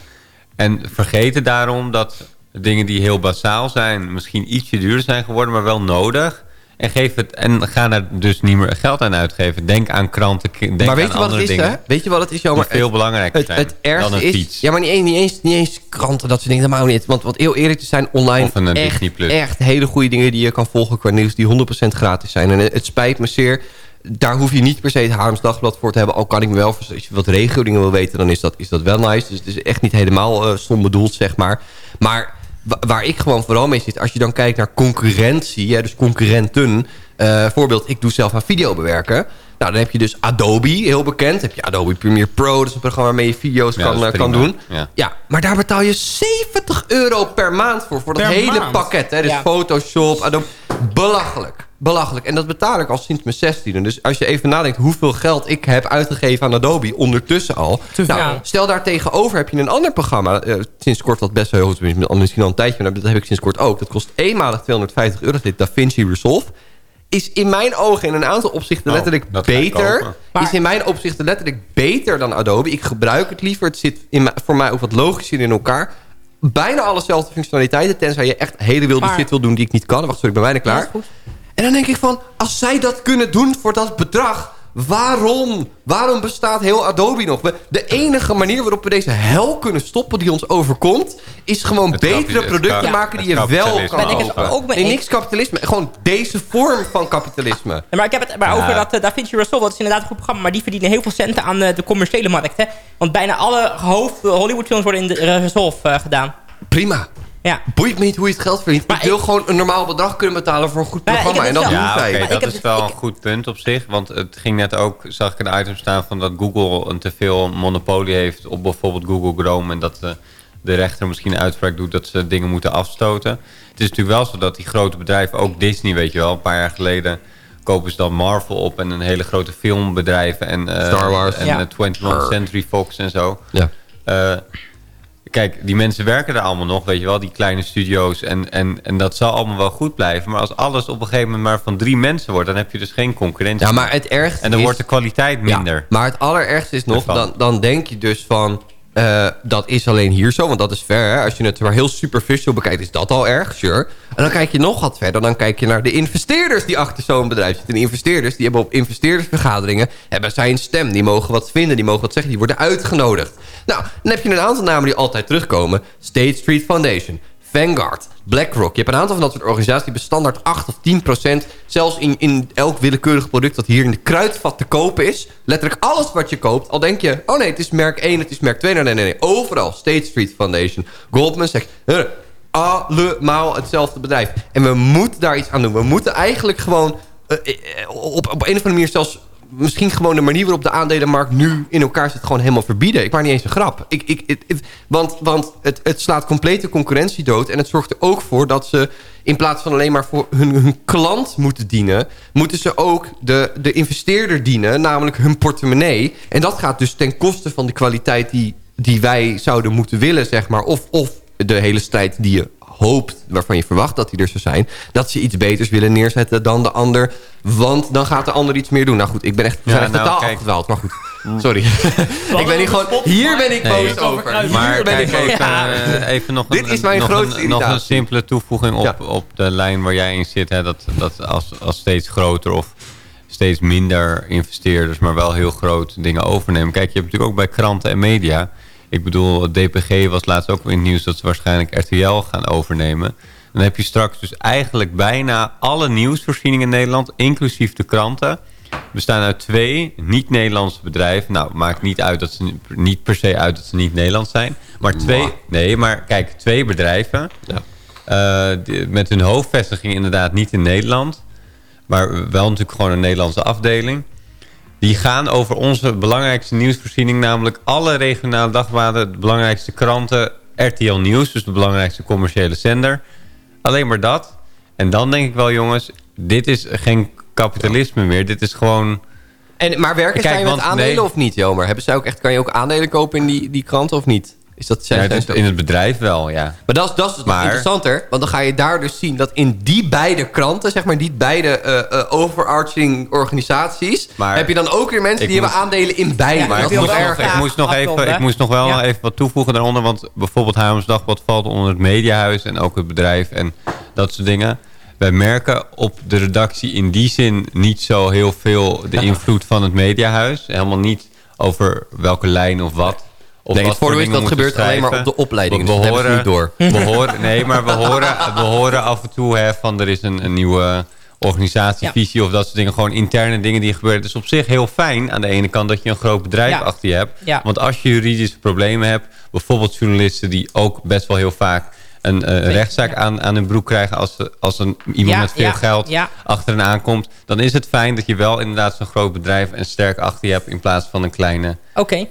En vergeten daarom dat dingen die heel basaal zijn... misschien ietsje duurder zijn geworden, maar wel nodig. En, geef het, en ga er dus niet meer geld aan uitgeven. Denk aan kranten, denk maar weet aan je wat andere het is, dingen. hè? Weet je wat het is, veel belangrijker Het, zijn het ergste dan een is... fiets. Ja, maar niet eens, niet, eens, niet eens kranten, dat soort dingen. Helemaal niet. Want, want heel eerlijk te zijn, online een, eh, echt, hele goede dingen die je kan volgen qua nieuws... die 100% gratis zijn. En het, spijt me zeer. Daar hoef je niet per se het Haarlems Dagblad voor te hebben. Al kan ik me wel... Als je wat regio dingen wil weten, dan is dat, is dat wel nice. Dus het is echt niet helemaal eh stom bedoeld, zeg maar. Maar waar ik gewoon vooral mee zit... als je dan kijkt naar concurrentie, dus concurrenten... eh, voorbeeld, ik doe zelf aan video bewerken... Nou, dan heb je dus Adobe, heel bekend. Dan heb je Adobe Premiere Pro, dat is een programma waarmee je video's Ja, kan, eh, kan doen. Ja. Ja, maar daar betaal je 70 euro per maand voor. Voor dat Per hele maand? pakket. Hè? Dus Ja. Photoshop, Adobe. Belachelijk. Belachelijk. En dat betaal ik al sinds mijn 16e. Dus als je even nadenkt hoeveel geld ik heb uitgegeven aan Adobe ondertussen al. Nou, stel daar tegenover heb je een ander programma. eh, sinds kort wat best wel heel goed is. Misschien al een tijdje, maar dat heb ik sinds kort ook. Dat kost eenmalig 250 euro. Heet DaVinci Resolve. Is in mijn ogen in een aantal opzichten Oh, letterlijk beter. Maar- Is in mijn opzichten letterlijk beter dan Adobe. Ik gebruik het liever. Het zit in voor mij ook wat logischer in elkaar. Bijna alle dezelfde functionaliteiten. Tenzij je echt hele wilde Maar- shit wil doen die ik niet kan. Wacht, sorry, ik ben bijna klaar. Ja. En dan denk ik van, als zij dat kunnen doen voor dat bedrag... waarom? Waarom bestaat heel Adobe nog? De enige manier waarop we deze hel kunnen stoppen die ons overkomt... is gewoon Het betere producten Ja. maken die je wel kan Ben ik ook mee niks kapitalisme. Gewoon deze vorm van kapitalisme. Ja, maar ik heb het maar Ja. over dat uh, DaVinci Resolve. Dat is inderdaad een goed programma. Maar die verdienen heel veel centen aan eh, de commerciële markt. Hè? Want bijna alle hoofd Hollywoodfilms worden in de eh, Resolve eh, gedaan. Prima. Ja. Boeit me niet hoe je het geld verdient. Maar ik wil ik- gewoon een normaal bedrag kunnen betalen voor een goed programma. En dat doen Ja, Ik dat is wel ik- een goed punt op zich. Want het ging net ook, zag ik een item staan van dat Google een te veel monopolie heeft op bijvoorbeeld Google Chrome. En dat eh, de rechter misschien een uitspraak doet dat ze dingen moeten afstoten. Het is natuurlijk wel zo dat die grote bedrijven, ook Disney weet je wel, een paar jaar geleden kopen ze dan Marvel op en een hele grote filmbedrijven en, eh, Star Wars. en Ja. eh, 21 Century Fox en zo. Ja. Eh, kijk, die mensen werken er allemaal nog, weet je wel, die kleine studio's. En, en, en dat zal allemaal wel goed blijven. Maar als alles op een gegeven moment maar van drie mensen wordt... dan heb je dus geen concurrentie. ja, maar het ergste en dan is... wordt de kwaliteit minder. Ja, maar het allerergste is nog, Ervan. dan, dan denk je dus van... eh, dat is alleen hier zo, want dat is ver. Hè? Als je het maar heel superficial bekijkt, is dat al erg, sure. En dan kijk je nog wat verder. Dan kijk je naar de investeerders die achter zo'n bedrijf zitten. En investeerders, die hebben op investeerdersvergaderingen... hebben zij een stem, die mogen wat vinden, die mogen wat zeggen. Die worden uitgenodigd. Nou, dan heb je een aantal namen die altijd terugkomen. State Street Foundation, Vanguard, BlackRock. Je hebt een aantal van dat soort organisaties die bestandaard 8 of 10 procent... zelfs in, in elk willekeurig product dat hier in de kruidvat te kopen is... letterlijk alles wat je koopt, al denk je... oh nee, het is merk 1, het is merk 2. Nee, nee, nee. Overal. State Street Foundation, Goldman. Huh, allemaal hetzelfde bedrijf. En we moeten daar iets aan doen. We moeten eigenlijk gewoon... eh, eh, op, op een of andere manier zelfs misschien gewoon de manier waarop de aandelenmarkt nu in elkaar zit... gewoon helemaal verbieden. Ik maak niet eens een grap. Ik, ik, want want het, het slaat complete concurrentie dood. En het zorgt er ook voor dat ze in plaats van alleen maar voor hun, hun klant moeten dienen... moeten ze ook de, de investeerder dienen, namelijk hun portemonnee. En dat gaat dus ten koste van de kwaliteit die, die wij zouden moeten willen, zeg maar. Of, of de hele strijd die je hoopt, waarvan je verwacht dat die er zou zijn... dat ze iets beters willen neerzetten dan de ander. Want dan gaat de ander iets meer doen. Nou goed, ik ben echt, we Ja, zijn echt nou, totaal kijk. afgedwaald. Maar goed, sorry. (laughs) (laughs) ik ben hier gewoon... Hier ben ik Nee, boos over. Hier Maar ben kijk, ik boos even, eh, even nog, (laughs) Dit een, is mijn nog, grootste een, nog een simpele toevoeging op, Ja. op de lijn waar jij in zit. Hè, dat dat als, als steeds groter of steeds minder investeerders, maar wel heel groot dingen overnemen. Kijk, je hebt natuurlijk ook bij kranten en media. Ik bedoel, DPG was laatst ook in het nieuws dat ze waarschijnlijk RTL gaan overnemen. Dan heb je straks dus eigenlijk bijna alle nieuwsvoorzieningen in Nederland, inclusief de kranten, bestaan uit twee niet-Nederlandse bedrijven. Nou, maakt niet uit dat ze ni- niet per se uit dat ze niet Nederlands zijn. Maar twee, nee, maar kijk, twee bedrijven. eh, die- met hun hoofdvestiging inderdaad niet in Nederland. Maar wel natuurlijk gewoon een Nederlandse afdeling. Die gaan over onze belangrijkste nieuwsvoorziening. Namelijk alle regionale dagbladen, de belangrijkste kranten. RTL Nieuws, dus de belangrijkste commerciële zender. Alleen maar dat. En dan denk ik wel, jongens, dit is geen kapitalisme meer. Dit is gewoon... En, maar werken Kijk, zij met aandelen nee. of niet, Jomer? Hebben zij ook echt, kan je ook aandelen kopen in die, die kranten of niet? Is dat, zijn, Ja, in het bedrijf wel, ja. Maar dat is, dat is nog Maar- interessanter. Want dan ga je daar dus zien dat in die beide kranten... zeg maar die beide eh, eh, overarching organisaties... Maar- heb je dan ook weer mensen die moest- hebben aandelen in beide. Maar dat ik is moest, nog ik, moest nog even, ik moest nog wel Ja. even wat toevoegen daaronder. Want bijvoorbeeld Haarlems Dagblad valt onder het mediahuis... en ook het bedrijf en dat soort dingen. Wij merken op de redactie in die zin niet zo heel veel... de invloed van het mediahuis. Helemaal niet over welke lijn of wat. Of Nee, het voordeel is dat gebeurt alleen maar op de opleidingen, We, dus we ze horen, niet door. We (laughs) horen, nee, maar we horen, (laughs) we horen af en toe hè, van er is een, een nieuwe organisatievisie of dat soort dingen. Gewoon interne dingen die gebeuren. Het is op zich heel fijn aan de ene kant dat je een groot bedrijf Ja. achter je hebt. Ja. Want als je juridische problemen hebt, bijvoorbeeld journalisten die ook best wel heel vaak een eh, rechtszaak aan, aan hun broek krijgen als, ze- als een, iemand Ja, met veel ja, geld ja. achter hen aankomt. Dan is het fijn dat je wel inderdaad zo'n groot bedrijf en sterk achter je hebt in plaats van een kleine Oké.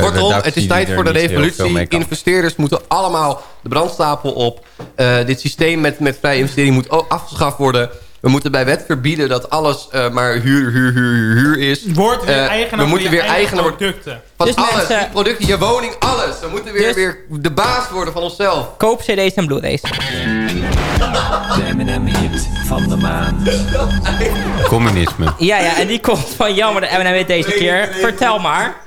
Kortom, het is tijd voor de revolutie. Investeerders moeten allemaal de brandstapel op. Eh, dit systeem met, met vrije investering moet ook afgeschaft worden. We moeten bij wet verbieden dat alles eh, maar huur, huur, huur, huur, huur is. Word weer eigenaar we van moeten weer eigen eigenaar worden producten. van Dus alles. mensen- Je producten, je woning, alles. We moeten weer, Dus- weer de baas worden van onszelf. Koop cd's en blu-rays. De M&M-hit van de maand. (laughs) Communisme. Ja, ja, en die komt van jammer de M&M deze keer. Vertel maar.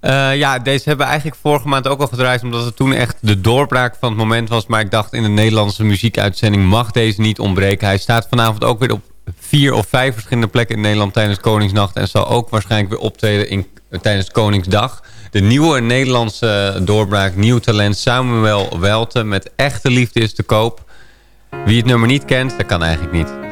Eh, ja, deze hebben we eigenlijk vorige maand ook al gedraaid... omdat het toen echt de doorbraak van het moment was. Maar ik dacht, in de Nederlandse muziekuitzending mag deze niet ontbreken. Hij staat vanavond ook weer op vier of vijf verschillende plekken in Nederland... tijdens Koningsnacht. En zal ook waarschijnlijk weer optreden in, tijdens Koningsdag. De nieuwe Nederlandse doorbraak, nieuw talent... Samuel Welte met Echte Liefde is te koop. Wie het nummer niet kent, dat kan eigenlijk niet.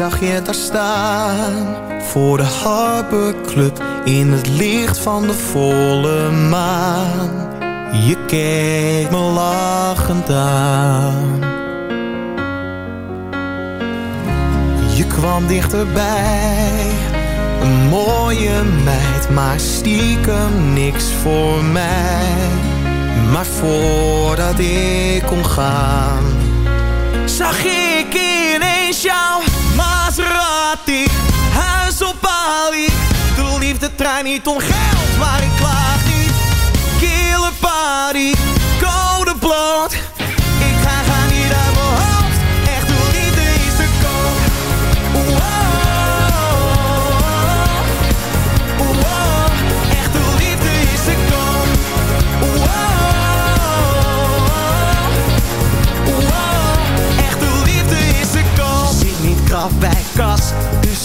Zag je daar staan voor de Harbor Club in het licht van de volle maan. Je keek me lachend aan. Je kwam dichterbij, een mooie meid, maar stiekem niks voor mij. Maar voordat ik kon gaan zag ik ineens jouw Huis op Bali. De liefde trein niet om geld, maar ik klaag niet. Kille party, code bloot.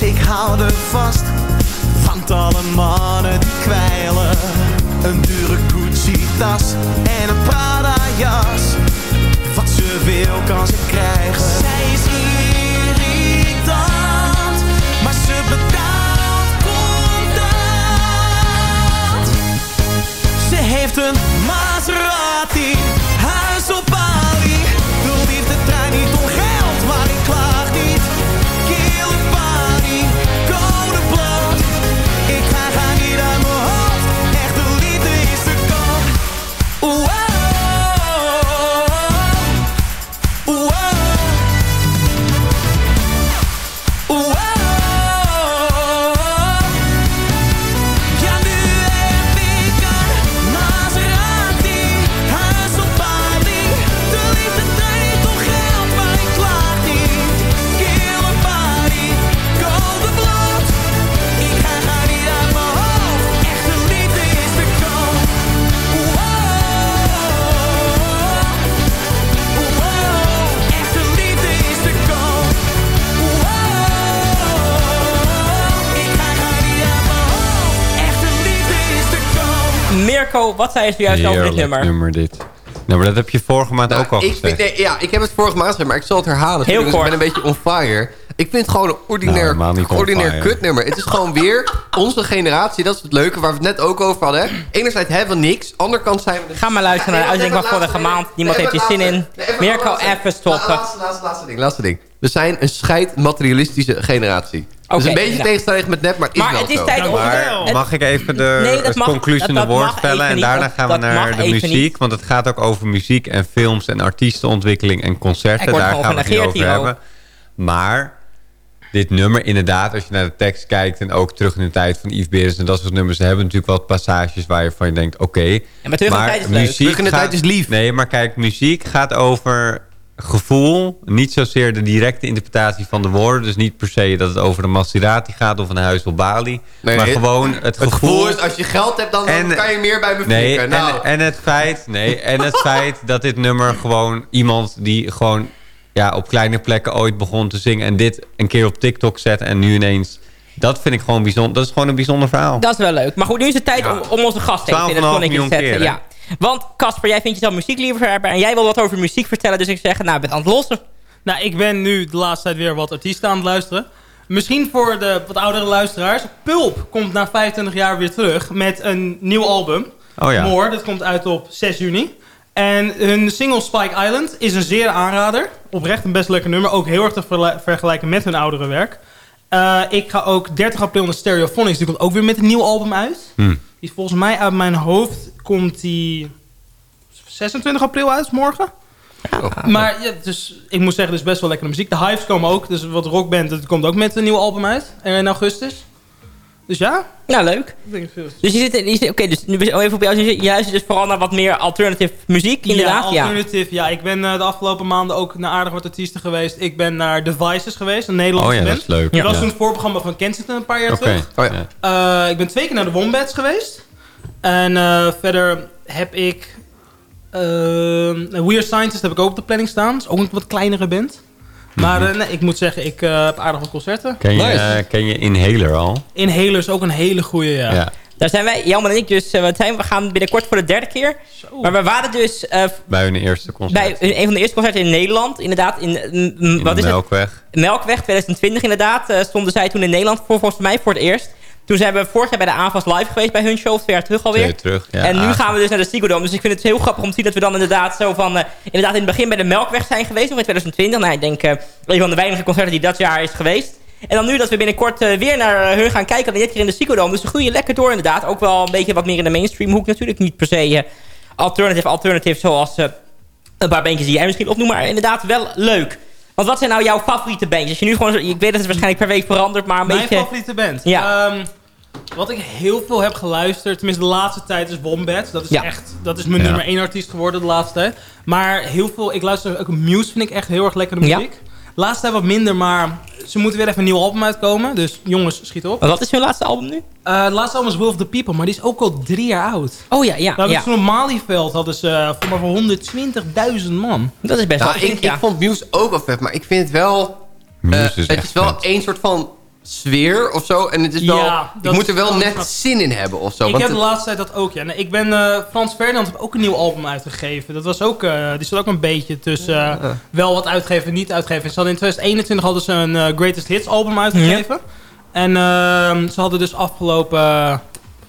Ik hou er vast. Want alle mannen die kwijlen. Een dure Gucci-tas en een Prada-jas. Wat ze wil kan ze krijgen. Zij is irritant, maar ze betaalt contant. Ze heeft een Maserati, Mirko, wat zei je zojuist over dit nummer? nummer dit. Nou, maar dat heb je vorige maand Nou, ook al ik gezegd. vind, nee, ja, ik heb het vorige maand gezegd, maar ik zal het herhalen. Heel dus kort. Ik ben een beetje on fire. Ik vind het gewoon een Nou, ordinair, on ordinair kutnummer. Het is gewoon weer onze generatie. Dat is het leuke waar we het net ook over hadden. Enerzijds hebben we niks. Anderkant zijn we... Ga maar luisteren naar de uitzending van vorige maand. Niemand heeft hier zin in. nee, even Mirko, laatste- even stoppen. La- Laatste, laatste, laatste ding. Laatste ding. We zijn een scheid materialistische generatie. dat is Oké, een beetje nou. tegenstrijdig met net, maar het is Maar wel het is zo. tijd om... Maar het- mag ik even de Nee, mag- conclusie in de woord stellen? even En daarna gaan we naar de muziek. niet. Want het gaat ook over muziek en films en artiestenontwikkeling en concerten. Daar gaan we het niet over hier hebben. Maar dit nummer inderdaad, als je naar de tekst kijkt... en ook terug in de tijd van Yves Beers en dat soort nummers... ze hebben natuurlijk wat passages waar je van je denkt... oké, maar terug in de tijd is leuk. Terug in de gaat- tijd is lief. Nee, maar kijk, muziek gaat over gevoel. Niet zozeer de directe interpretatie van de woorden. Dus niet per se dat het over een Maserati gaat of een huis op Bali. Nee, maar het- gewoon het, Het gevoel... gevoel is, als je geld hebt, dan, dan En- kan je meer bij me Nee, flikken. Nou, en, en het feit, nee, en het (laughs) feit dat dit nummer gewoon iemand die gewoon ja, op kleine plekken ooit begon te zingen en dit een keer op TikTok zet en nu ineens, dat vind ik gewoon bijzonder. Dat is gewoon een bijzonder verhaal. Dat is wel leuk. Maar goed, nu is het tijd om, om onze gast even in het 12,5 zonnetje te miljoen zetten. ja. Want Casper, jij vindt jezelf muziekliefhebber en jij wil wat over muziek vertellen. Dus ik zeg, nou, ik ben aan het lossen. Nou, ik ben nu de laatste tijd weer wat artiesten aan het luisteren. Misschien voor de wat oudere luisteraars. Pulp komt na 25 jaar weer terug met een nieuw album. Oh ja. More, dat komt uit op 6 juni. En hun single Spike Island is een zeer aanrader. Oprecht een best lekker nummer. Ook heel erg te vergelijken met hun oudere werk. Eh, ik ga ook 30 april naar Stereophonics. Die komt ook weer met een nieuw album uit. Hm. Die volgens mij uit mijn hoofd komt die 26 april uit, morgen. Maar ja, dus ik moet zeggen, het is best wel lekkere muziek. De Hives komen ook, dus wat rockband, dat komt ook met een nieuw album uit. In augustus. Dus ja. Nou, leuk. Dus je zit, in- je zit- oké, dus nu even op jou. Je luistert dus vooral naar wat meer alternative muziek, inderdaad. Ja, alternative. Ja, ik ben eh, de afgelopen maanden ook naar aardig wat artiesten geweest. Ik ben naar Devices geweest, een Nederlandse Oh ja, dat band. is leuk. Dat was Ja. toen het voorprogramma van Kensington een paar jaar terug. Oh ja. Eh, ik ben twee keer naar de Wombats geweest. En eh, verder heb ik... Weird Scientist heb ik ook op de planning staan. Dat is ook een wat kleinere band. Maar eh, nee, ik moet zeggen, ik eh, heb aardig wat concerten. Ken je, Nice. eh, ken je Inhaler al? Inhaler is ook een hele goede, ja. Ja. Daar zijn wij, Jelmer en ik, dus wat zijn, we gaan binnenkort voor de derde keer. Maar we waren dus Bij hun eerste concert. bij een van de eerste concerten in Nederland. Inderdaad, in, in wat de is het? Melkweg. Melkweg 2020 inderdaad. stonden zij toen in Nederland voor volgens mij voor het eerst. Toen zijn we vorig jaar bij de AFAS live geweest bij hun show. Twee jaar terug alweer. Twee terug, ja. en nu gaan we dus naar de Ziggo Dome. Dus ik vind het heel grappig om te zien dat we dan inderdaad zo van... eh, inderdaad in het begin bij de Melkweg zijn geweest. Nog in 2020. Nou, ik denk eh, een van de weinige concerten die dat jaar is geweest. En dan nu dat we binnenkort eh, weer naar hun gaan kijken. Dan dit keer in de Ziggo Dome. Dus ze groeien lekker door inderdaad. Ook wel een beetje wat meer in de mainstream hoek. Natuurlijk niet per se alternative, alternative zoals... een paar bandjes die jij misschien opnoemt, maar inderdaad wel leuk. Want wat zijn nou jouw favoriete bandjes? Als je nu gewoon, ik weet dat het waarschijnlijk per week verandert, maar een Mijn beetje... favoriete band? Ja. Ehm, wat ik heel veel heb geluisterd, tenminste de laatste tijd, is Wombat. Dat is Ja. echt, dat is mijn Ja. nummer één artiest geworden de laatste tijd. Maar heel veel, ik luister ook Muse, vind ik echt heel erg lekkere Ja. Laatste tijd wat minder, maar ze moeten weer even een nieuw album uitkomen. Dus jongens, schiet op. Wat is hun laatste album nu? Eh, het laatste album is Will of the People, maar die is ook al drie jaar oud. Oh ja, ja, Nou, ja. op Malieveld hadden ze eh, voor maar voor 120.000 man. Dat is best Nou, wel ik, ja. ik vond Muse ook wel vet, maar ik vind het wel... Muse eh, is het echt is wel één soort van sfeer of zo. En het is wel... Ja, ik moet er wel net snap- zin in hebben of zo. ik want heb de laatste tijd dat ook, ja. Nee, ik ben, eh, Frans Ferdinand heeft ook een nieuw album uitgegeven. Dat was ook, eh, die zat ook een beetje tussen eh, wel wat uitgeven en niet uitgeven. Ze hadden in 2021 hadden ze een Greatest Hits album uitgegeven. En ehm, ze hadden dus afgelopen,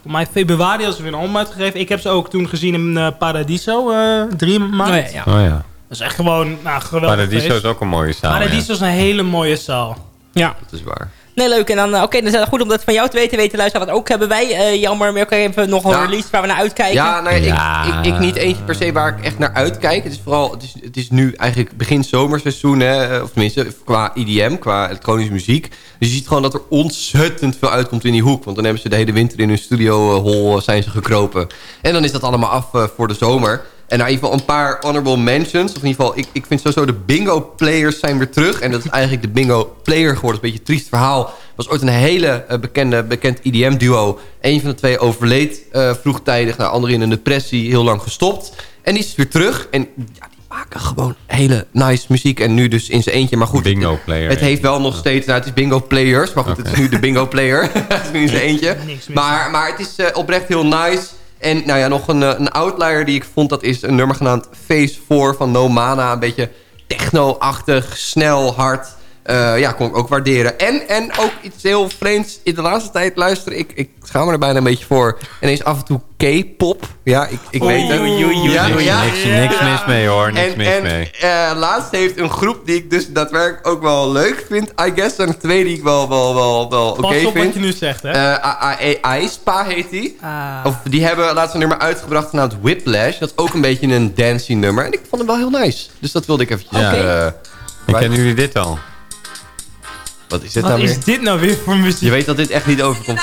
voor mij februari hadden ze weer een album uitgegeven. Ik heb ze ook toen gezien in Paradiso, eh, drie maanden. Oh ja, ja. Oh ja. Dat is echt gewoon, nou, geweldig Paradiso feest. is ook een mooie zaal. Paradiso is een hele mooie zaal. ja. Dat is waar. Nee, leuk. En dan, eh, oké, dan is het goed om dat van jou te weten, weten luisteren. Want ook hebben wij, eh jammer, maar ook even nog een release waar we naar uitkijken. Ja, nou ja, Ja. Ik, ik, ik niet eentje per se waar ik echt naar uitkijk. Het is vooral, het is, het is nu eigenlijk begin zomerseizoen, hè, of tenminste qua IDM, qua elektronische muziek. Dus je ziet gewoon dat er ontzettend veel uitkomt in die hoek. Want dan hebben ze de hele winter in hun studio eh, hall eh, zijn ze gekropen. En dan is dat allemaal af eh, voor de zomer. En nou, in ieder geval een paar honorable mentions. Of in ieder geval, ik, ik vind sowieso de bingo players zijn weer terug. En dat is eigenlijk de bingo player geworden. Dat is een beetje een triest verhaal. was ooit een hele eh, bekende, bekend IDM duo. Eén van de twee overleed eh, vroegtijdig. Nou, andere in een depressie, heel lang gestopt. En die is weer terug. En ja, die maken gewoon hele nice muziek. En nu dus in zijn eentje. Maar goed, Bingo het, player. het heeft wel nog steeds... Nou, het is bingo players. Maar goed, het is nu de bingo player. (laughs) het is nu in zijn eentje. Maar, maar het is eh, oprecht heel nice. En nou ja, nog een, eh, een outlier die ik vond, dat is een nummer genaamd Phase 4 van No Mana. Een beetje techno-achtig, snel, hard. Eh, ja, kon ik ook waarderen. En, en ook iets heel vreemds. In de laatste tijd luister ik, ik schaam me er bijna een beetje voor. En eens af en toe K-pop. Ja, ik, ik weet het. Oei, oei, oei. Ja, Niks- ja. niks- niks mis mee, hoor. Niks en, mis en, mee. eh, laatst heeft een groep die ik dus daadwerkelijk ook wel leuk vind. I guess. En twee die ik wel, wel, wel, wel oké Pas op vind. wat je nu zegt, hè? Eh, A- A- A- Aespa heet die. Ah. Of die hebben laatst een nummer uitgebracht genaamd Whiplash. Dat is ook een beetje een dancing nummer. En ik vond hem wel heel nice. Dus dat wilde ik eventjes... Ja. En waar- kennen jullie dit al? Wat is dit Wat nou is weer? dit nou weer voor muziek? Je weet dat dit echt niet overkomt.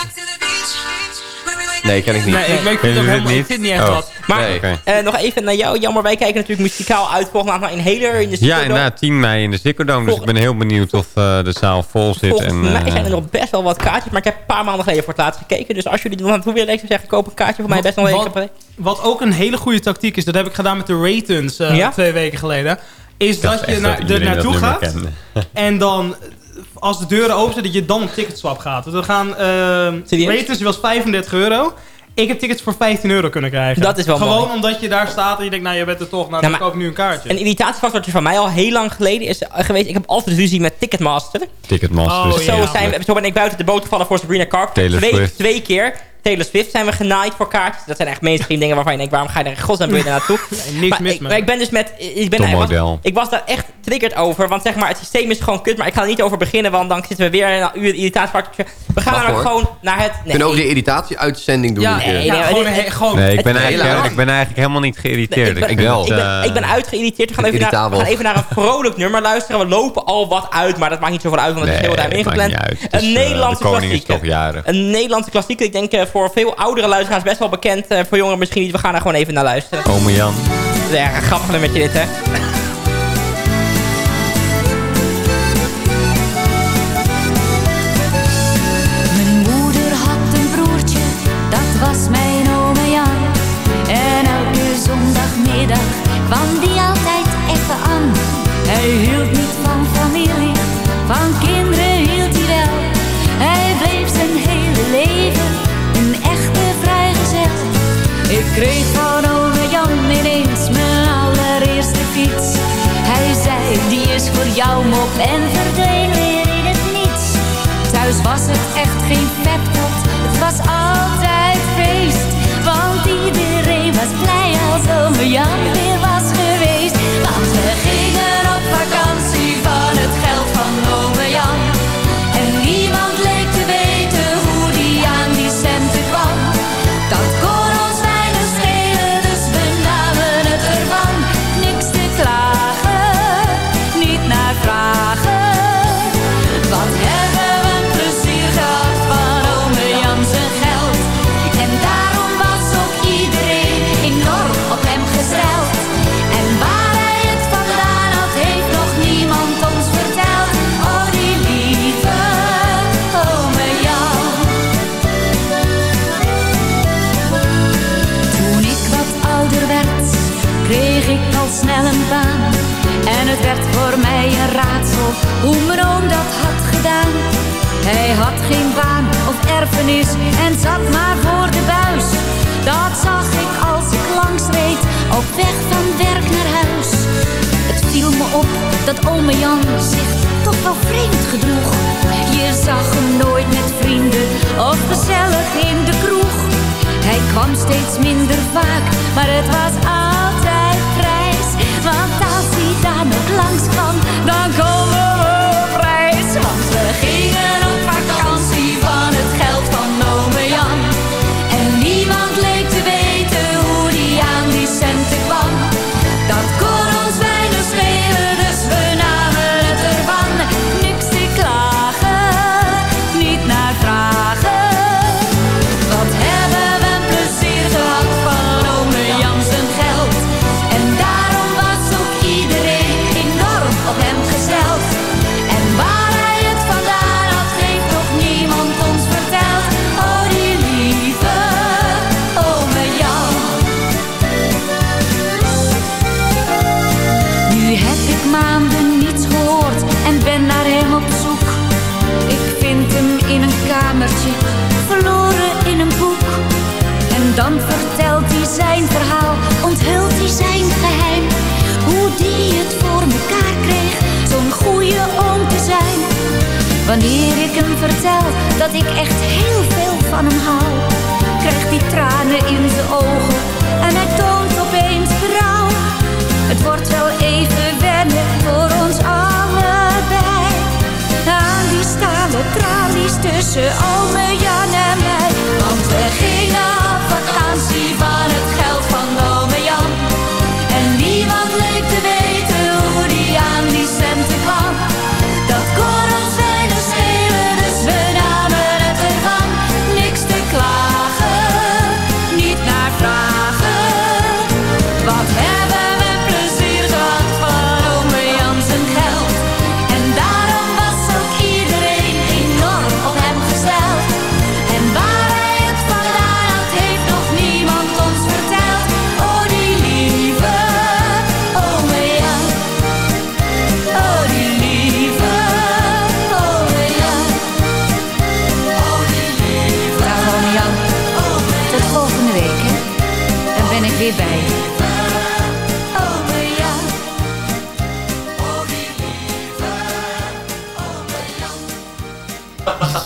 Nee, ken ik niet. Nee, ik, ik vind het helemaal, het ik vind niet echt Oh. wat. Maar Nee. Eh, nog even naar jou, Jammer. Wij kijken natuurlijk muzikaal uit volgende maand naar Inhaler in de Ja, inderdaad, 10 mei in de Ziggo Dome. Dus ik ben heel benieuwd of eh, de zaal vol zit. Volgens en, mij eh, zijn er nog best wel wat kaartjes. Maar ik heb een paar maanden geleden voor het laatst gekeken. Dus als jullie er naartoe willen, ik zou zeggen, koop een kaartje. Voor mij best wel een Wat-. Wat ook een hele goede tactiek is, dat heb ik gedaan met de Raytons eh, Ja? twee weken geleden. Is dat je dat er naartoe gaat en dan, eh, als de deuren open zijn, dat je dan op ticketswap gaat. Dus we gaan, die was 35 euro. Ik heb tickets voor 15 euro kunnen krijgen. Dat is wel Gewoon mooi. omdat je daar staat en je denkt, nou je bent er toch, nou dan maar- koop ik nu een kaartje. Een irritatiefactor van mij al heel lang geleden is eh, geweest. Ik heb altijd ruzie met Ticketmaster. Ticketmaster. Oh, ja. Zo, ja. zijn zo ben ik buiten de boot gevallen voor Sabrina Carpenter. Twee, twee keer. Taylor Swift zijn we genaaid voor kaartjes. Dat zijn echt mainstream dingen waarvan je denkt, waarom ga je er in godsnaam weer (laughs) naartoe? niks maar, mis ik, maar ik ben dus met... Ik, ben, ik, was, ik was daar echt triggerd over. Want zeg maar, het systeem is gewoon kut. Maar ik ga er niet over beginnen, want dan zitten we weer in een uur irritatiefactor. We gaan namelijk gewoon naar het... We kunnen ook de irritatie-uitzending doen. ja, nee, ja, nee, gewoon, dit- he- gewoon Nee, ik ben, eigenlijk, hele- ik ben eigenlijk helemaal niet geïrriteerd. ik, ben, Ik, wel. ik, ben, eh, ik ben uitgeïrriteerd. We gaan, even naar, we gaan even naar een vrolijk nummer luisteren. We lopen al wat uit, maar dat maakt niet zoveel uit, want het is Nee, heel ruim ingepland. is, Een eh, Nederlandse klassieker. Een Nederlandse klassieker. Ik denk eh, voor veel oudere luisteraars best wel bekend. eh, voor jongeren misschien niet. We gaan er gewoon even naar luisteren. Ome Jan. Ja, grappig nummertje dit, hè. En verdween weer in het niets. Thuis was het echt geen vetpot, het was altijd feest. Want iedereen was blij als ome Jan kreeg ik al snel een baan. En het werd voor mij een raadsel hoe mijn oom dat had gedaan. Hij had geen baan of erfenis en zat maar voor de buis. Dat zag ik als ik langs reed, op weg van werk naar huis. Het viel me op dat ome Jan zich toch wel vreemd gedroeg. Je zag hem nooit met vrienden of gezellig in de kroeg. Hij kwam steeds minder vaak, maar het was prijs. Als hij daar nog langs dan komen we Wanneer ik hem vertel dat ik echt heel veel van hem hou, krijgt hij tranen in zijn ogen en hij toont opeens berouw. Het wordt wel even wennen voor ons allebei. Aan die stalen tralies tussen ome Jan en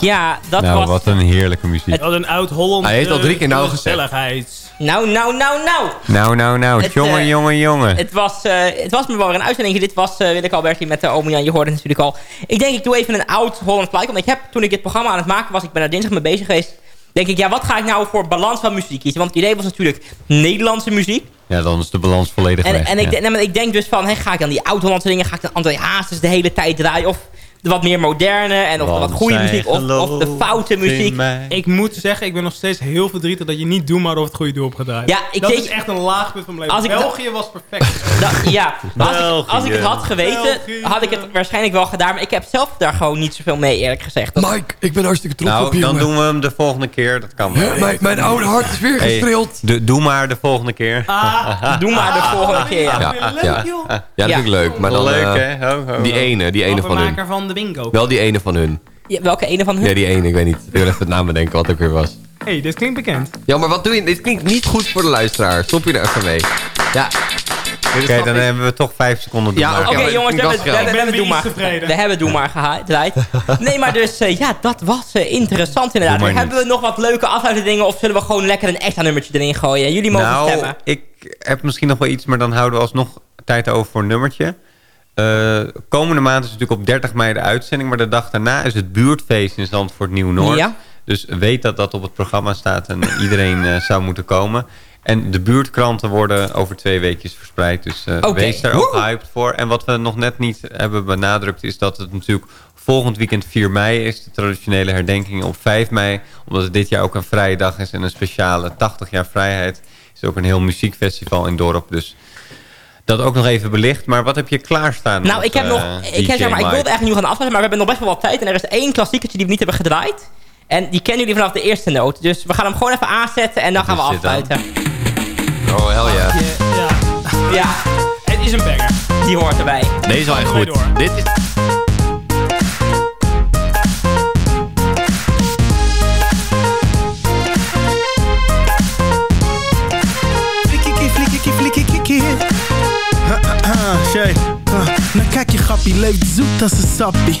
Ja, dat nou, was... wat een heerlijke muziek. Wat een oud-Holland. Hij heeft al drie keer nou gezegd. gezelligheid. Nou, nou, nou, nou. Nou, nou, nou. Het, jongen, eh, jongen, jongen. Het was, eh, het was me wel weer een uitzending. Dit was uh, Willeke Alberti met de Ome Jan. Je hoorde het natuurlijk al. Ik denk, ik doe even een oud Holland plaatje. Want ik heb, toen ik dit programma aan het maken was, ik ben er dinsdag mee bezig geweest. Denk ik, ja, wat ga ik nou voor balans van muziek kiezen? Want het idee was natuurlijk Nederlandse muziek. Ja, dan is de balans volledig En, weg. en ik, ja. denk- nee, maar ik denk dus van, hè, ga ik dan die oud-Hollandse dingen, ga ik dan André Hazes de hele tijd draaien? Of de wat meer moderne en of de wat goede muziek of, of de foute muziek. Ik moet zeggen, ik ben nog steeds heel verdrietig dat je niet Doe maar of het goede doel hebt gedraaid. Ja, ik dat is echt een laagpunt van mijn Als leven. ik- België was perfect. (laughs) Ja, maar als ik, als ik het had geweten, België. had ik het waarschijnlijk wel gedaan. Maar ik heb zelf daar gewoon niet zoveel mee, eerlijk gezegd. Dat- Mike, ik ben hartstikke trots op Nou, je, dan jongen. doen we hem de volgende keer. Dat kan wel. Mijn, mijn oude hart is weer gestreeld. de- doe maar de volgende keer. Ah, (laughs) Doe maar de volgende keer, ja. Ja, leuk, ja. joh. Ja, dat vind ik leuk. Maar dan Leuk, eh, hè? Ho, ho, ho. die ene, die ene van hun. Van de bingo. Wel die ene van hun. Ja, welke ene van hun? Ja, die ene, ik weet niet. Ik wil even het naam bedenken wat het ook weer was. hey, dit klinkt bekend. Ja, maar wat doe je? Dit klinkt niet goed voor de luisteraar. Stop je er even mee. Ja. Oké, dan hebben we toch vijf seconden doen Ja, oké. Jongens, we hebben, we hebben, we maar, we hebben Doe maar gedraaid. (laughs) Nee, maar dus eh, ja, dat was eh, interessant inderdaad. Maar Hebben we nog wat leuke afsluitingen of zullen we gewoon lekker een extra nummertje erin gooien? Jullie mogen Nou, stemmen. ik heb misschien nog wel iets, maar dan houden we alsnog tijd over voor een nummertje. Eh, komende maand is natuurlijk op 30 mei de uitzending, maar de dag daarna is het buurtfeest in Zandvoort Nieuw-Noord. Ja. Dus weet dat dat op het programma staat en (laughs) iedereen eh, zou moeten komen. En de buurtkranten worden over twee weekjes verspreid. Dus eh, wees daar ook hyped voor. En wat we nog net niet hebben benadrukt... is dat het natuurlijk volgend weekend 4 mei is. De traditionele herdenking op 5 mei. Omdat het dit jaar ook een vrije dag is en een speciale 80 jaar vrijheid. is ook een heel muziekfestival in dorp. Dus dat ook nog even belicht. Maar wat heb je klaarstaan? Nou, ik heb eh, nog. Ik, heb, zeg maar, ik wilde eigenlijk nu gaan afsluiten, maar we hebben nog best wel wat tijd. En er is één klassiekertje die we niet hebben gedraaid. En die kennen jullie vanaf de eerste noot. Dus we gaan hem gewoon even aanzetten en dan Wat gaan we afsluiten. Oh, hell ja. Ja, Ja, het is een banger. die hoort erbij. Deze is wel echt goed. door. Dit is... Nou kijk je grappie, leeft zoet als een sappie.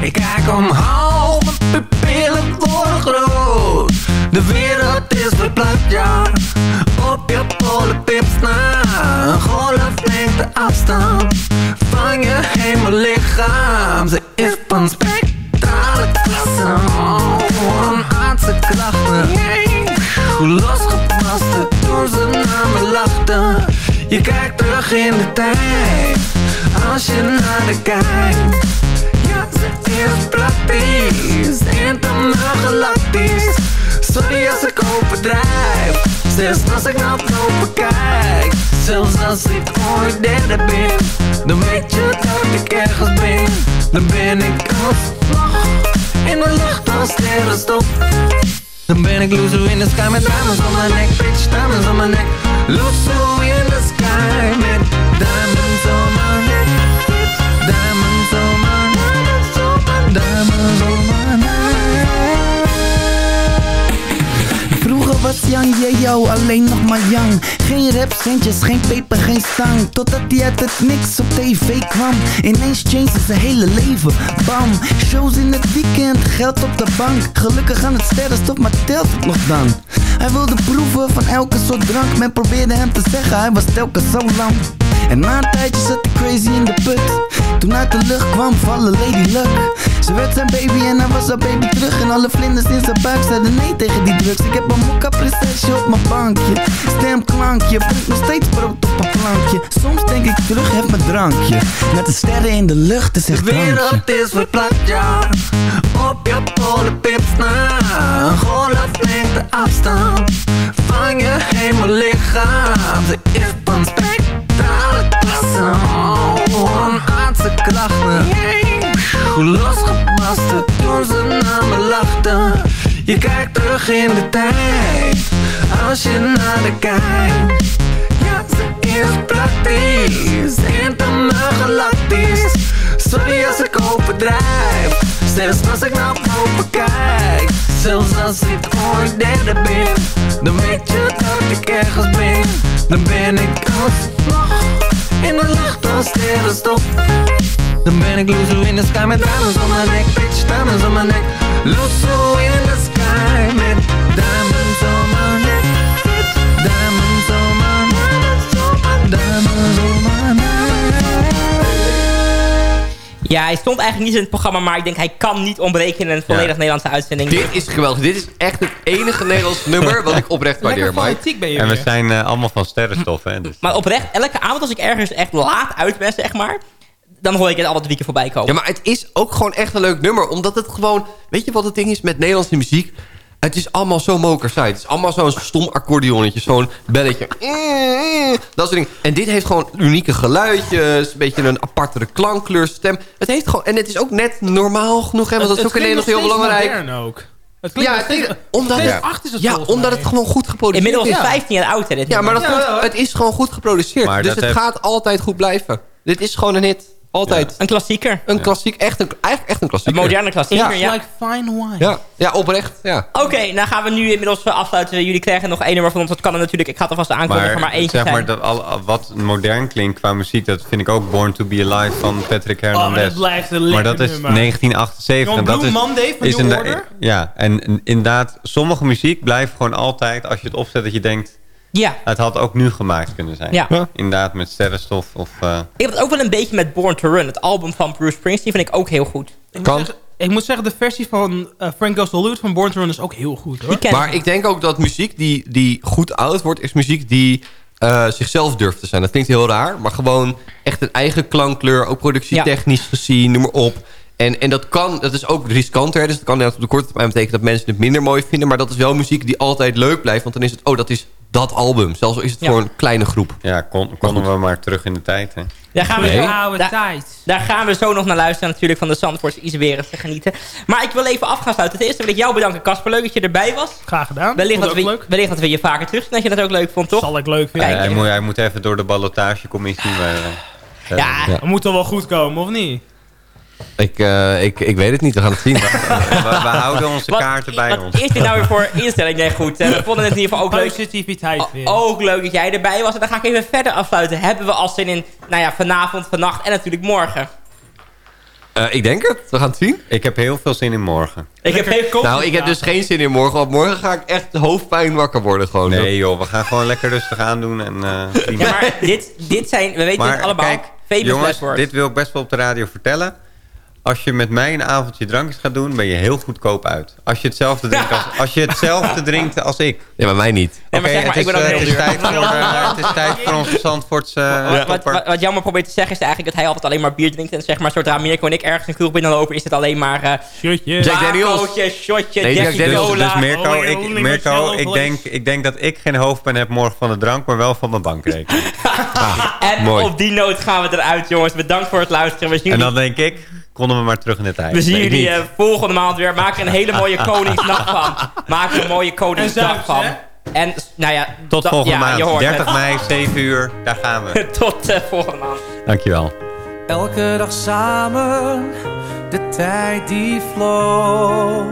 Ik kijk omhoog, mijn pupillen worden groot. De wereld is verplaatst, ja. Op je polenpips na. Een golflengte afstand van je hemellichaam. Ze is van spectrale klasse. Een aardse krachten. Hoe losgepast toen ze naar me lachten. Je kijkt terug in de tijd, als je naar de kijkt. Ja, ze is praktisch, intergalactisch. Sorry als ik overdrijf Zelfs als ik naar lopen kijk. Zelfs als ik ooit derde ben Dan weet je dat ik ergens ben. Dan ben ik als In de lucht als sterrenstof. Dan ben ik loser in the sky met diamonds on my neck Bitch, diamonds on my neck Loser in the sky met diamonds Was Jan yo alleen nog maar Jan Geen rapcentjes, geen peper, geen stang. Totdat hij uit het niks op tv kwam. Ineens changed zijn hele leven, bam. Shows in het weekend, geld op de bank. Gelukkig aan het sterrenstof, maar telt het nog dan? Hij wilde proeven van elke soort drank. Men probeerde hem te zeggen, hij was telkens zo lang En na een tijdje zat hij crazy in de put. Toen uit de lucht kwam vallen Lady Luck. Ze werd zijn baby en hij was haar baby terug. En alle vlinders in zijn buik zeiden nee tegen die drugs. Ik heb een mokka prinsesje op mijn bankje. Stemklankje, brengt nog steeds brood op een plankje Soms denk ik terug, heb mijn drankje. Met de sterren in de lucht, is De echt drankje. wereld is verplaatst, ja. Op je polenpips na Een golflengte afstand Van je hemellichaam Ze is van klasse Oh, een aardse krachten Losgebarsten toen ze naar me lachten Je kijkt terug in de tijd Als je naar de kijkt ja, ze is praktisch Intermaal galactisch Sorry als ik overdrijf Zelfs als ik naar boven kijk Zelfs als ik ooit derde ben Dan weet je dat ik ergens ben. Dan ben ik als vlag In de lucht als sterrenstof Dan ben ik loser in the sky met diamonds on my neck Bitch, diamonds on my neck Loser in the sky Ja, hij stond eigenlijk niet in het programma, maar ik denk hij kan niet ontbreken in een volledig Ja. Nederlandse uitzending. Dit is geweldig. Dit is echt het enige Nederlands nummer wat ik oprecht waardeer, Mike. ben je En we weer. zijn eh, allemaal van sterrenstof, hè. Dus. Maar oprecht, elke avond als ik ergens echt laat uit ben, zeg maar... dan hoor ik het altijd drie keer voorbij komen. Ja, maar het is ook gewoon echt een leuk nummer. Omdat het gewoon... Weet je wat het ding is met Nederlandse muziek? Het is allemaal zo mokersaai. Het is allemaal zo'n stom accordeonnetje. Zo'n belletje. Dat soort dingen. En dit heeft gewoon unieke geluidjes. Een beetje een apartere klankkleur, stem. Het heeft gewoon... En het is ook net normaal genoeg. Hè, want dat is ook in Nederland heel belangrijk. ook. Het klinkt Ja, steeds- omdat, steeds het, acht is het ja, omdat het gewoon goed geproduceerd Inmiddels is. is 15 jaar oud, hè, dit Ja, maar dat nummer. komt- het is gewoon goed geproduceerd. Maar dus het heeft- gaat altijd goed blijven. Dit is gewoon een hit. Altijd. Een klassieker. Een klassiek. Echt een, eigenlijk echt een Een klassieker. moderne klassieker, ja. Like fine wine. Ja, ja oprecht. Ja. Oké, dan gaan we nu inmiddels afsluiten. Jullie krijgen nog één nummer van ons. Dat kan er natuurlijk. Ik ga het alvast aankondigen, maar, Maar, eentje zeg maar dat al, wat modern klinkt qua muziek, dat vind ik ook Born to be Alive van Patrick Oh, maar Hernandez. dat blijft een maar dat is nummer. 1978. Jongen, en dat Blue is, Monday van is New een- Order? Ja, en inderdaad, sommige muziek blijft gewoon altijd, als je het opzet, dat je denkt... Ja. Het had ook nu gemaakt kunnen zijn. Ja. Inderdaad, met sterrenstof of... eh, Ik heb het ook wel een beetje met Born to Run. Het album van Bruce Springsteen vind ik ook heel goed. Ik moet, zeggen, ik moet zeggen, de versie van eh, Frank Goes to Hollywood van Born to Run is ook heel goed hoor. Maar ik denk ook dat muziek die, die goed oud wordt... is muziek die eh, zichzelf durft te zijn. Dat klinkt heel raar. Maar gewoon echt een eigen klankkleur. Ook productietechnisch gezien, noem maar op. En, en dat kan, dat is ook riskanter. Dus dat kan inderdaad op de korte termijn betekenen dat mensen het minder mooi vinden. Maar dat is wel muziek die altijd leuk blijft. Want dan is het, oh, dat is dat album. Zelfs al is het Ja. voor een kleine groep. ja, kon, konden we maar terug in de tijd. Hè. Daar gaan, we Nee. zo, Oude tijd. daar gaan we zo nog naar luisteren natuurlijk van de Zandvoortse Iseweren te genieten. Maar ik wil even af gaan sluiten. Ten eerste wil ik jou bedanken Casper. Leuk dat je erbij was. Graag gedaan. Wellicht dat, we, wellicht dat we je vaker terug dat je dat ook leuk vond, toch? Zal ik leuk vinden. Kijk, hij, eh, moet, hij moet even door de ballotagecommissie. Maar, eh, Ja, Het moet toch wel goed komen, of niet? Ik, eh, ik, ik weet het niet, we gaan het zien. (laughs) we, we houden onze Wat- kaarten bij wat ons. is dit nou weer voor instelling? Nee, goed. eh, We vonden het in ieder geval ook leuk. Positiviteit weer. Ook leuk dat jij erbij was. En dan ga ik even verder afsluiten. Hebben we als zin in, nou ja, vanavond, vannacht en natuurlijk morgen. Eh, ik denk het, we gaan het zien. Ik heb heel veel zin in morgen. Ik heb heel Nou, ik heb dus geen zin in morgen. Want morgen ga ik echt hoofdpijn wakker worden gewoon. Nee joh, we gaan gewoon lekker rustig aandoen. En, eh. Ja, maar dit, dit zijn, we weten Maar het allemaal, kijk, jongens, dit wil ik best wel op de radio vertellen. Als je met mij een avondje drankjes gaat doen, ben je heel goedkoop uit. Als je hetzelfde drinkt als, (laughs) als, je hetzelfde drinkt als ik. Ja, maar mij niet. Maar Oké, zeg maar, het, ik is, ben ook eh, heel het, is tijd voor, eh, het is tijd voor onze Zandvoortse eh, Wat, wat, wat, wat Jammer probeert te zeggen is eigenlijk dat hij altijd alleen maar bier drinkt. En zeg maar, zodra Mirko en ik ergens een kroeg binnenlopen, is het alleen maar... eh Shotje. Jack Daniels. Shotje, Nee, Jack Daniels, Cola. Dus Mirko, Oh, ik, only Mirko ik, denk, ik denk dat ik geen hoofdpijn heb morgen van de drank, maar wel van mijn bankrekening. (laughs) En Mooi. op die noot gaan we eruit, jongens. Bedankt voor het luisteren. We zien En dan denk ik, konden we maar terug in de tijd. we zien Nee, jullie eh, volgende maand weer. Maak er een hele mooie (laughs) Koningsnacht van. Maak er een mooie Koningsdag van. En nou ja, Tot volgende ja, maand, hoort 30 het. mei, 7 uur, daar gaan we. (laughs) Tot eh, volgende maand. Dankjewel. Elke dag samen, de tijd die vloog.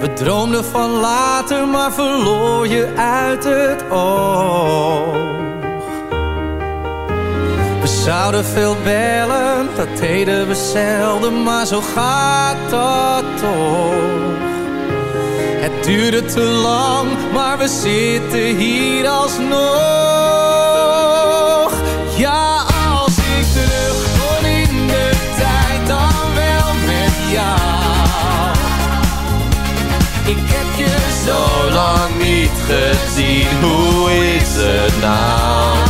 We droomden van later, maar verloor je uit het oog. Zouden veel bellen, dat deden we zelden, maar zo gaat dat toch. Het duurde te lang, maar we zitten hier alsnog. Ja, als ik terug in de tijd, dan wel met jou. Ik heb je zo lang niet gezien, hoe is het nou?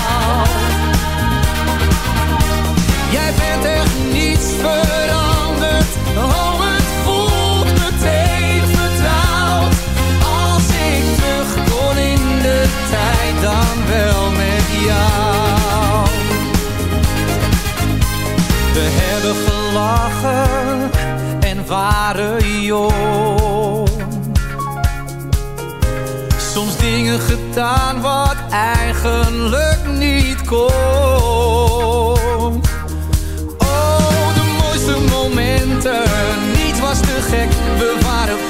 Waren jong. Soms dingen gedaan wat eigenlijk niet kon. Oh, de mooiste momenten. Niet was te gek, we waren